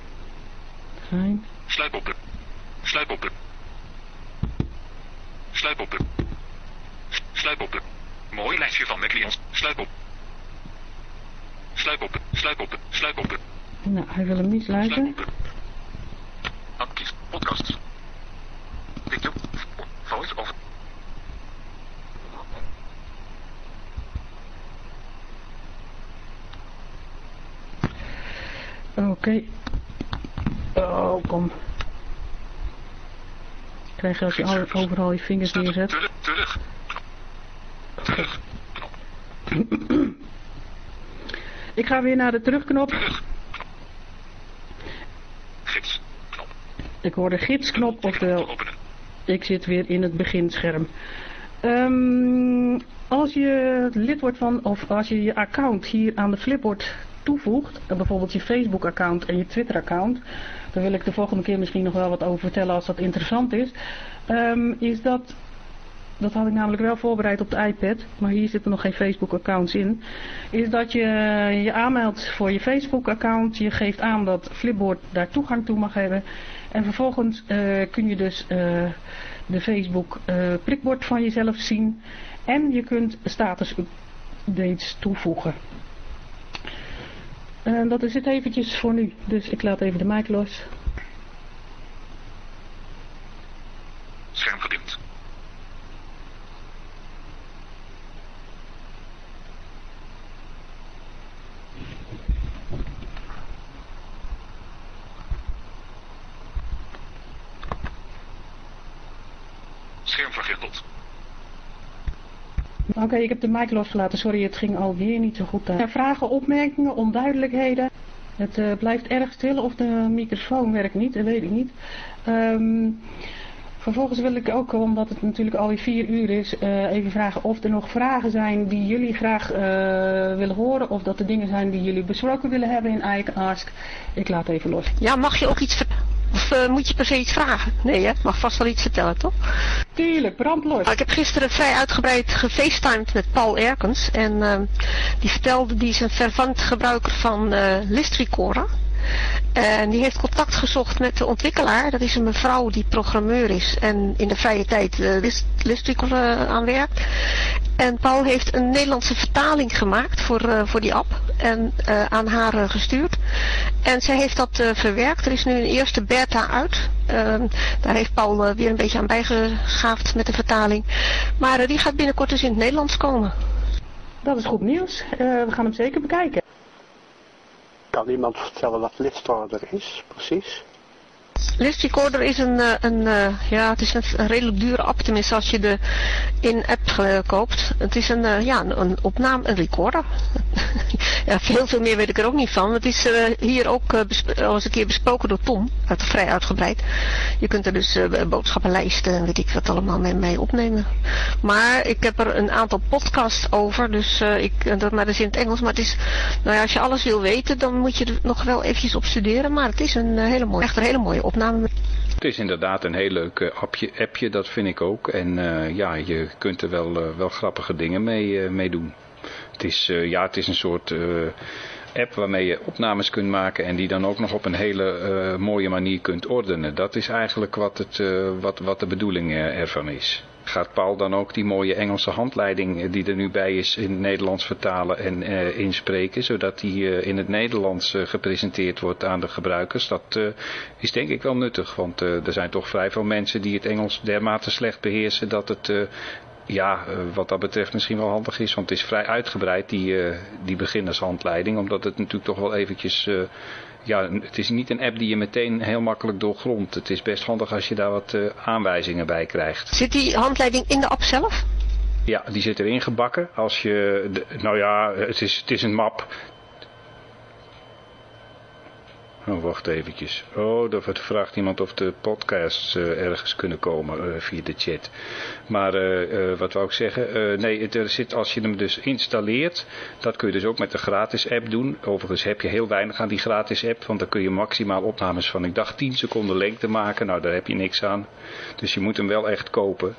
Fijn. Sluip op. Sluip op. Sluip op. Sluip op. Mooi lijstje van MacLeons. Sluip op. Sluip op. Nou, hij wil hem niet sluiten. Actief. Podcasts. Video. Voice over. Oké. Oh, kom. Krijg je als je al- overal je vingers neerzet. Terug. Terug. Terug. Ik ga weer naar de terugknop. Gids. Knop. Ik hoor de gidsknop, oftewel ik zit weer in het beginscherm. Ehm, als je lid wordt van, of als je je account hier aan de flipboard toevoegt, eh, bijvoorbeeld je Facebook account en je Twitter account, daar wil ik de volgende keer misschien nog wel wat over vertellen als dat interessant is, Ehm, is dat, dat had ik namelijk wel voorbereid op de iPad, maar hier zitten nog geen Facebook accounts in, is dat je je aanmeldt voor je Facebook account, je geeft aan dat Flipboard daar toegang toe mag hebben en vervolgens eh, kun je dus eh, de Facebook eh, van jezelf zien. En je kunt status updates toevoegen. En dat is het eventjes voor nu. Dus ik laat even de mic los. Scherm gedimd. Scherm vergrendeld. Oké, ik heb de mic losgelaten. Sorry, het ging alweer niet zo goed. daar. Vragen, opmerkingen, onduidelijkheden. Het eh, blijft erg stil of de microfoon werkt niet, dat weet ik niet. Ehm, vervolgens wil ik ook, omdat het natuurlijk alweer vier uur is, eh, even vragen of er nog vragen zijn die jullie graag eh, willen horen. Of dat er dingen zijn die jullie besproken willen hebben in I Ask. Ik laat even los. Ja, mag je ook iets vertellen? Of eh, moet je per se iets vragen? Nee, hè? Mag vast wel iets vertellen, toch? Tuurlijk, brandlos. Nou, ik heb gisteren vrij uitgebreid gefacetimed met Paul Erkens. En eh, die vertelde, die is een fervent gebruiker van Recorder. En die heeft contact gezocht met de ontwikkelaar. Dat is een mevrouw die programmeur is en in de vrije tijd eh, list, List Recorder aanwerkt. En Paul heeft een Nederlandse vertaling gemaakt voor, voor die app. En aan haar gestuurd. En zij heeft dat verwerkt. Er is nu een eerste beta uit. Ehm, daar heeft Paul weer een beetje aan bijgeschaafd met de vertaling. Maar die gaat binnenkort dus in het Nederlands komen. Dat is goed nieuws. we gaan hem zeker bekijken. Kan iemand vertellen wat listorder is, precies? List Recorder is een, eh, een, uh, ja, het is een redelijk dure app, tenminste als je de in-app koopt. Het is een, uh, ja, een opname, een recorder. ja, veel, veel meer weet ik er ook niet van. Het is hier ook al eens een keer besproken door Tom, uit, vrij uitgebreid. Je kunt er dus boodschappenlijsten en weet ik wat allemaal mee, mee opnemen. Maar ik heb er een aantal podcasts over, dus ik, dat, maar dat is in het Engels. Maar het is, nou ja, als je alles wil weten, dan moet je er nog wel eventjes op studeren. Maar het is een hele mooie, echt een hele mooie opname. Het is inderdaad een heel leuk uh, appje, appje, dat vind ik ook. En uh, ja, je kunt er wel, uh, wel grappige dingen mee, mee doen. Het is, ja, het is een soort app waarmee je opnames kunt maken en die dan ook nog op een hele mooie manier kunt ordenen. Dat is eigenlijk wat, het, wat, wat de bedoeling ervan is gaat Paul dan ook die mooie Engelse handleiding eh, die er nu bij is in het Nederlands vertalen en uh, inspreken, zodat die uh, in het Nederlands gepresenteerd wordt aan de gebruikers. Dat is denk ik wel nuttig, want er zijn toch vrij veel mensen die het Engels dermate slecht beheersen dat het ja, wat dat betreft misschien wel handig is, want het is vrij uitgebreid die, die beginnershandleiding, omdat het natuurlijk toch wel eventjes ja, het is niet een app die je meteen heel makkelijk doorgrondt. Het is best handig als je daar wat uh, aanwijzingen bij krijgt. Zit die handleiding in de app zelf? Ja, die zit erin gebakken. Als je, nou ja, het is, het is een map. Oh, wacht eventjes. Oh, er vraagt iemand of de podcasts uh, ergens kunnen komen uh, via de chat. Maar uh, wat wou ik zeggen? nee, er zit, als je hem dus installeert, dat kun je dus ook met de gratis app doen. Overigens heb je heel weinig aan die gratis app, want dan kun je maximaal opnames van, ik dacht 10 seconden lengte maken. Nou, daar heb je niks aan. Dus je moet hem wel echt kopen.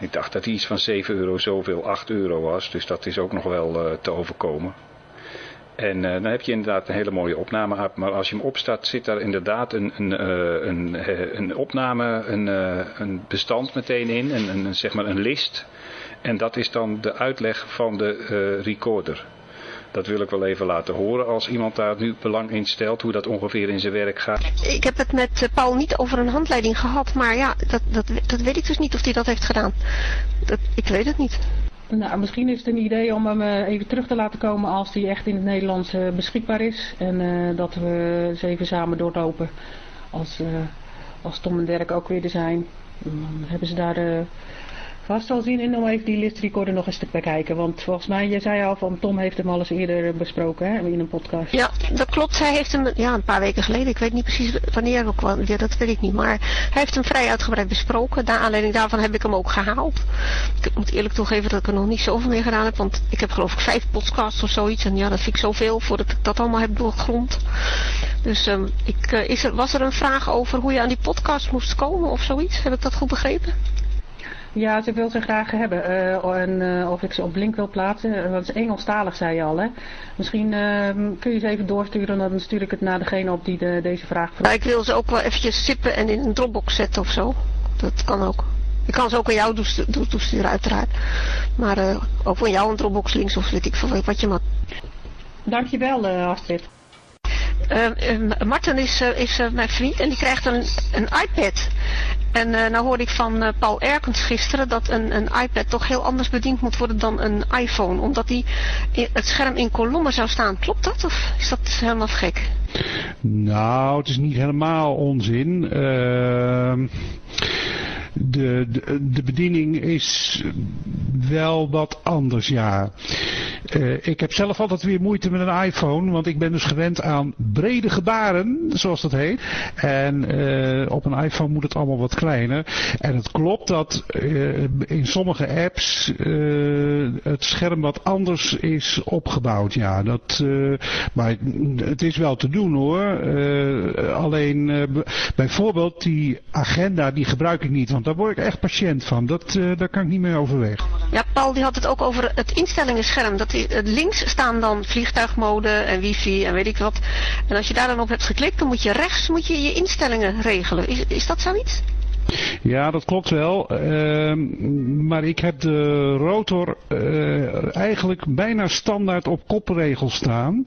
Ik dacht dat hij iets van 7 euro zoveel, 8 euro was. Dus dat is ook nog wel te overkomen. En uh, dan heb je inderdaad een hele mooie opname Maar als je hem opstart zit daar inderdaad een, een, uh, een, uh, een opname, een, een bestand meteen in. Een, een, zeg maar een list. En dat is dan de uitleg van de recorder. Dat wil ik wel even laten horen als iemand daar nu belang in stelt, hoe dat ongeveer in zijn werk gaat. Ik heb het met Paul niet over een handleiding gehad, maar ja, dat, dat, dat weet ik dus niet of hij dat heeft gedaan. Dat, ik weet het niet. Nou, misschien is het een idee om hem uh, even terug te laten komen als hij echt in het Nederlands uh, beschikbaar is. En uh, dat we ze even samen doorlopen als, als Tom en Dirk ook weer er zijn. Dan hebben ze daar vast wel zin in om even die list recorder nog eens te bekijken. Want volgens mij, je zei al van Tom heeft hem al eens eerder besproken hè, in een podcast. Ja, dat klopt. Hij heeft hem ja, een paar weken geleden, ik weet niet precies wanneer ook ja, dat weet ik niet. Maar hij heeft hem vrij uitgebreid besproken. Naar aanleiding daarvan heb ik hem ook gehaald. Ik moet eerlijk toegeven dat ik er nog niet zoveel mee gedaan heb. Want ik heb geloof ik vijf podcasts of zoiets. En ja, dat vind ik zoveel voordat ik dat allemaal heb doorgrond. Dus um, ik, uh, is er, was er een vraag over hoe je aan die podcast moest komen of zoiets? Heb ik dat goed begrepen? Ja, ze wil ze graag hebben. Uh, en uh, of ik ze op link wil plaatsen. Want het is Engelstalig, zei je al, hè? Misschien ehm, kun je ze even doorsturen. Dan stuur ik het naar degene op die de, deze vraag vraagt. Ja, ik wil ze ook wel eventjes sippen en in een Dropbox zetten of zo. Dat kan ook. Ik kan ze ook aan jou toesturen, uiteraard. Maar ook van jou een Dropbox links of weet ik veel wat je maar. Dankjewel, Astrid. Uh, Martin is, uh, is uh, mijn vriend en die krijgt een, een iPad. En nou hoorde ik van Paul Erkens gisteren dat een, een iPad toch heel anders bediend moet worden dan een iPhone. Omdat die, het scherm in kolommen zou staan. Klopt dat of is dat helemaal gek? Nou, het is niet helemaal onzin. Ehm, de, de, bediening is wel wat anders, ja. Uh, ik heb zelf altijd weer moeite met een iPhone, want ik ben dus gewend aan brede gebaren, zoals dat heet. En uh, op een iPhone moet het allemaal wat kleiner. En het klopt dat uh, in sommige apps het scherm wat anders is opgebouwd. Ja, dat, maar het is wel te doen hoor. alleen bijvoorbeeld die agenda, die gebruik ik niet, want daar word ik echt patiënt van. Dat, daar kan ik niet meer overwegen. Ja, Paul die had het ook over het instellingenscherm. Dat links staan dan vliegtuigmode en wifi en weet ik wat. En als je daar dan op hebt geklikt, dan moet je rechts moet je, je instellingen regelen. Is, is dat zoiets? Ja, dat klopt wel. Ehm, maar ik heb de rotor uh, eigenlijk bijna standaard op kopregel staan.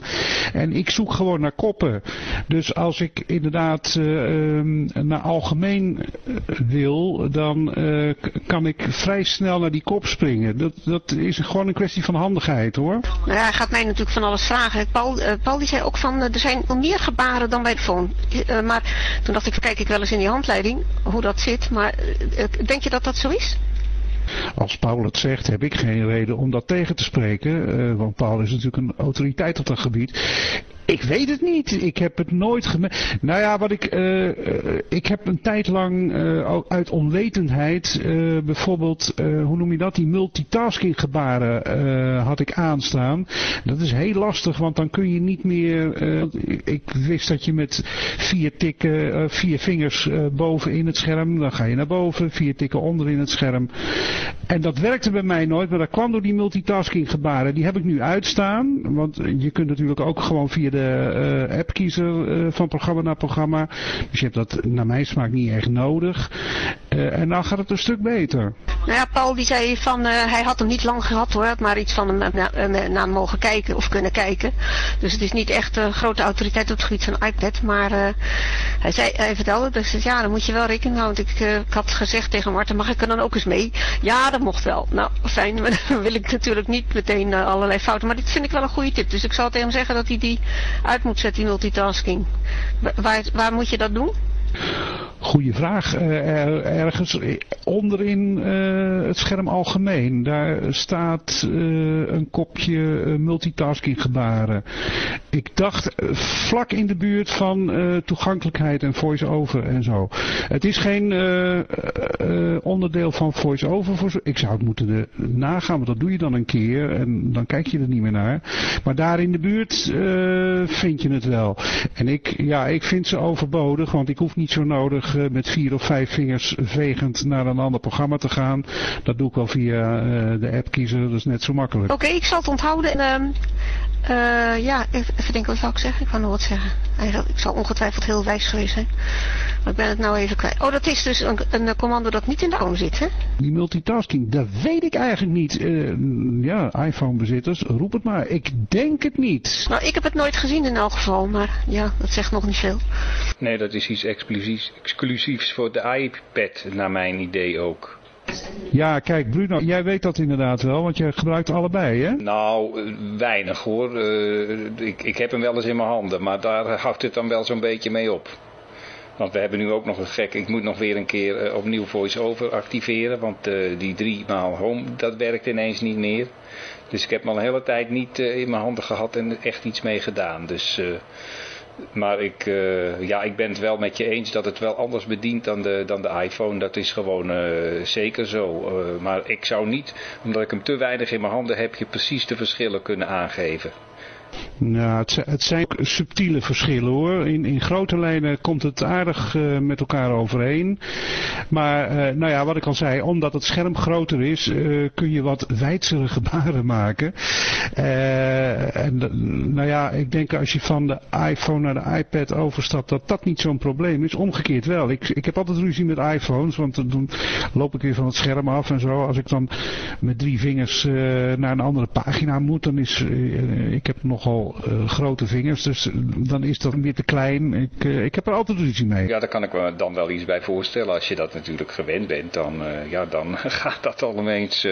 En ik zoek gewoon naar koppen. Dus als ik inderdaad uh, naar algemeen wil, dan uh, kan ik vrij snel naar die kop springen. Dat, dat is gewoon een kwestie van handigheid hoor. Ja, hij gaat mij natuurlijk van alles vragen. Paul, Paul die zei ook van, er zijn meer gebaren dan bij de phone. maar toen dacht ik, kijk ik wel eens in die handleiding hoe dat zit. Maar denk je dat dat zo is? Als Paul het zegt, heb ik geen reden om dat tegen te spreken. Uh, want Paul is natuurlijk een autoriteit op dat gebied. Ik weet het niet. Ik heb het nooit gemerkt. Nou ja, wat ik, uh, ik heb een tijd lang uh, uit onwetendheid, bijvoorbeeld, hoe noem je dat, die multitasking gebaren had ik aanstaan. Dat is heel lastig, want dan kun je niet meer, ik wist dat je met vier tikken, vier vingers boven in het scherm, dan ga je naar boven, vier tikken onder in het scherm. En dat werkte bij mij nooit, maar dat kwam door die multitasking gebaren. Die heb ik nu uitstaan, want je kunt natuurlijk ook gewoon via de uh, app kiezen uh, van programma naar programma. Dus je hebt dat naar mijn smaak niet echt nodig. Uh, en dan gaat het een stuk beter. Nou ja, Paul die zei van, hij had hem niet lang gehad hoor, maar iets van hem naar, naar mogen kijken of kunnen kijken. Dus het is niet echt een grote autoriteit op het gebied van iPad, maar hij, zei, hij vertelde, dus ja, dan moet je wel houden. Ik, ik had gezegd tegen Marten, mag ik er dan ook eens mee? Ja, dat mocht wel. Nou, fijn, maar dan wil ik natuurlijk niet meteen allerlei fouten, maar dit vind ik wel een goede tip. Dus ik zal tegen hem zeggen dat hij die uit moet zetten, die multitasking. Waar, waar moet je dat doen? Goeie vraag. Uh, ergens onderin uh, het scherm algemeen. Daar staat uh, een kopje multitasking gebaren. Ik dacht vlak in de buurt van toegankelijkheid en voice-over en zo. Het is geen onderdeel van voice-over. Ik zou het moeten nagaan, want dat doe je dan een keer en dan kijk je er niet meer naar. Maar daar in de buurt vind je het wel. En ik, ja, ik vind ze overbodig, want ik hoef niet zo nodig uh, met vier of vijf vingers vegend naar een ander programma te gaan. Dat doe ik wel via uh, de app kiezen, dat is net zo makkelijk. Oké, ik zal het onthouden en uh, ja, even denken wat zou ik zeggen. Ik kan nog wat zeggen. Eigenlijk, ik zal ongetwijfeld heel wijs geweest zijn. Maar ik ben het nou even kwijt. Oh, dat is dus een, een commando dat niet in de phone zit, hè? Die multitasking, dat weet ik eigenlijk niet. Uh, ja, iPhone-bezitters, roep het maar. Ik denk het niet. Nou, ik heb het nooit gezien in elk geval, maar ja, dat zegt nog niet veel. Nee, dat is iets exclusiefs, exclusiefs voor de iPad, naar mijn idee ook. Ja, kijk Bruno, jij weet dat inderdaad wel, want je gebruikt allebei, hè? Nou, weinig hoor. Uh, ik, ik heb hem wel eens in mijn handen, maar daar houdt het dan wel zo'n beetje mee op. Want we hebben nu ook nog een gek, ik moet nog weer een keer uh, opnieuw voice-over activeren, want die drie maal home, dat werkt ineens niet meer. Dus ik heb hem al een hele tijd niet in mijn handen gehad en echt iets mee gedaan. Dus maar ik, uh, ja, ik ben het wel met je eens dat het wel anders bedient dan de, dan de iPhone. Dat is gewoon uh, zeker zo. Uh, maar ik zou niet, omdat ik hem te weinig in mijn handen heb, je precies de verschillen kunnen aangeven. Nou, het, zijn subtiele verschillen hoor. In, in grote lijnen komt het aardig uh, met elkaar overeen. Maar uh, nou ja, wat ik al zei, omdat het scherm groter is, uh, kun je wat wijdzere gebaren maken. en nou ja, ik denk als je van de iPhone naar de iPad overstapt, dat dat niet zo'n probleem is. Omgekeerd wel. Ik, ik heb altijd ruzie met iPhones, want dan loop ik weer van het scherm af en zo. Als ik dan met drie vingers naar een andere pagina moet, dan is, ik heb nog nogal uh, grote vingers, dus dan is dat weer te klein. Ik, uh, ik heb er altijd ruzie mee. Ja, daar kan ik me dan wel iets bij voorstellen. Als je dat natuurlijk gewend bent, dan, ja, dan gaat dat al ineens.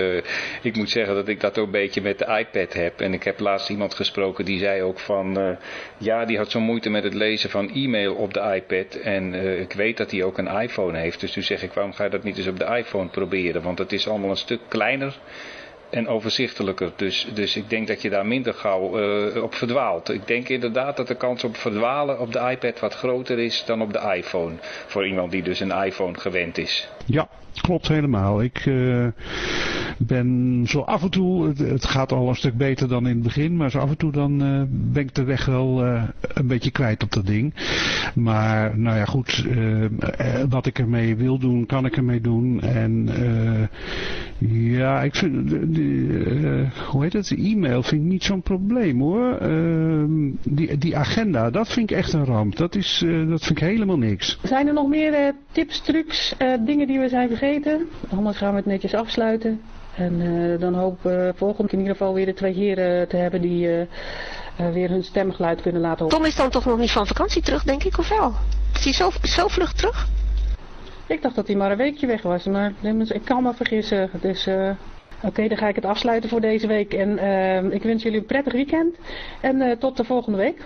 ik moet zeggen dat ik dat ook een beetje met de iPad heb. En ik heb laatst iemand gesproken die zei ook van, ja, die had zo moeite met het lezen van e-mail op de iPad. En ik weet dat hij ook een iPhone heeft. Dus toen zeg ik, waarom ga je dat niet eens op de iPhone proberen? Want het is allemaal een stuk kleiner en overzichtelijker. Dus, dus ik denk dat je daar minder gauw uh, op verdwaalt. Ik denk inderdaad dat de kans op verdwalen op de iPad wat groter is dan op de iPhone. Voor iemand die dus een iPhone gewend is. Ja, klopt helemaal. Ik, uh, ben zo af en toe, het, gaat al een stuk beter dan in het begin, maar zo af en toe dan uh, ben ik de weg wel uh, een beetje kwijt op dat ding. Maar nou ja goed, wat ik ermee wil doen, kan ik ermee doen. En ja, ik vind, hoe heet het, e-mail vind ik niet zo'n probleem hoor. Ehm, die, die agenda, dat vind ik echt een ramp. Dat, is, dat vind ik helemaal niks. Zijn er nog meer tips, trucs, dingen die we zijn vergeten? Anders gaan we het netjes afsluiten. En uh, dan hopen we volgende in ieder geval weer de twee heren te hebben die uh, uh, weer hun stemgeluid kunnen laten horen. Tom is dan toch nog niet van vakantie terug, denk ik, of wel? Is hij zo, zo vlug terug? Ik dacht dat hij maar een weekje weg was, maar ik kan me vergissen. Dus oké, okay, dan ga ik het afsluiten voor deze week. En ik wens jullie een prettig weekend en tot de volgende week.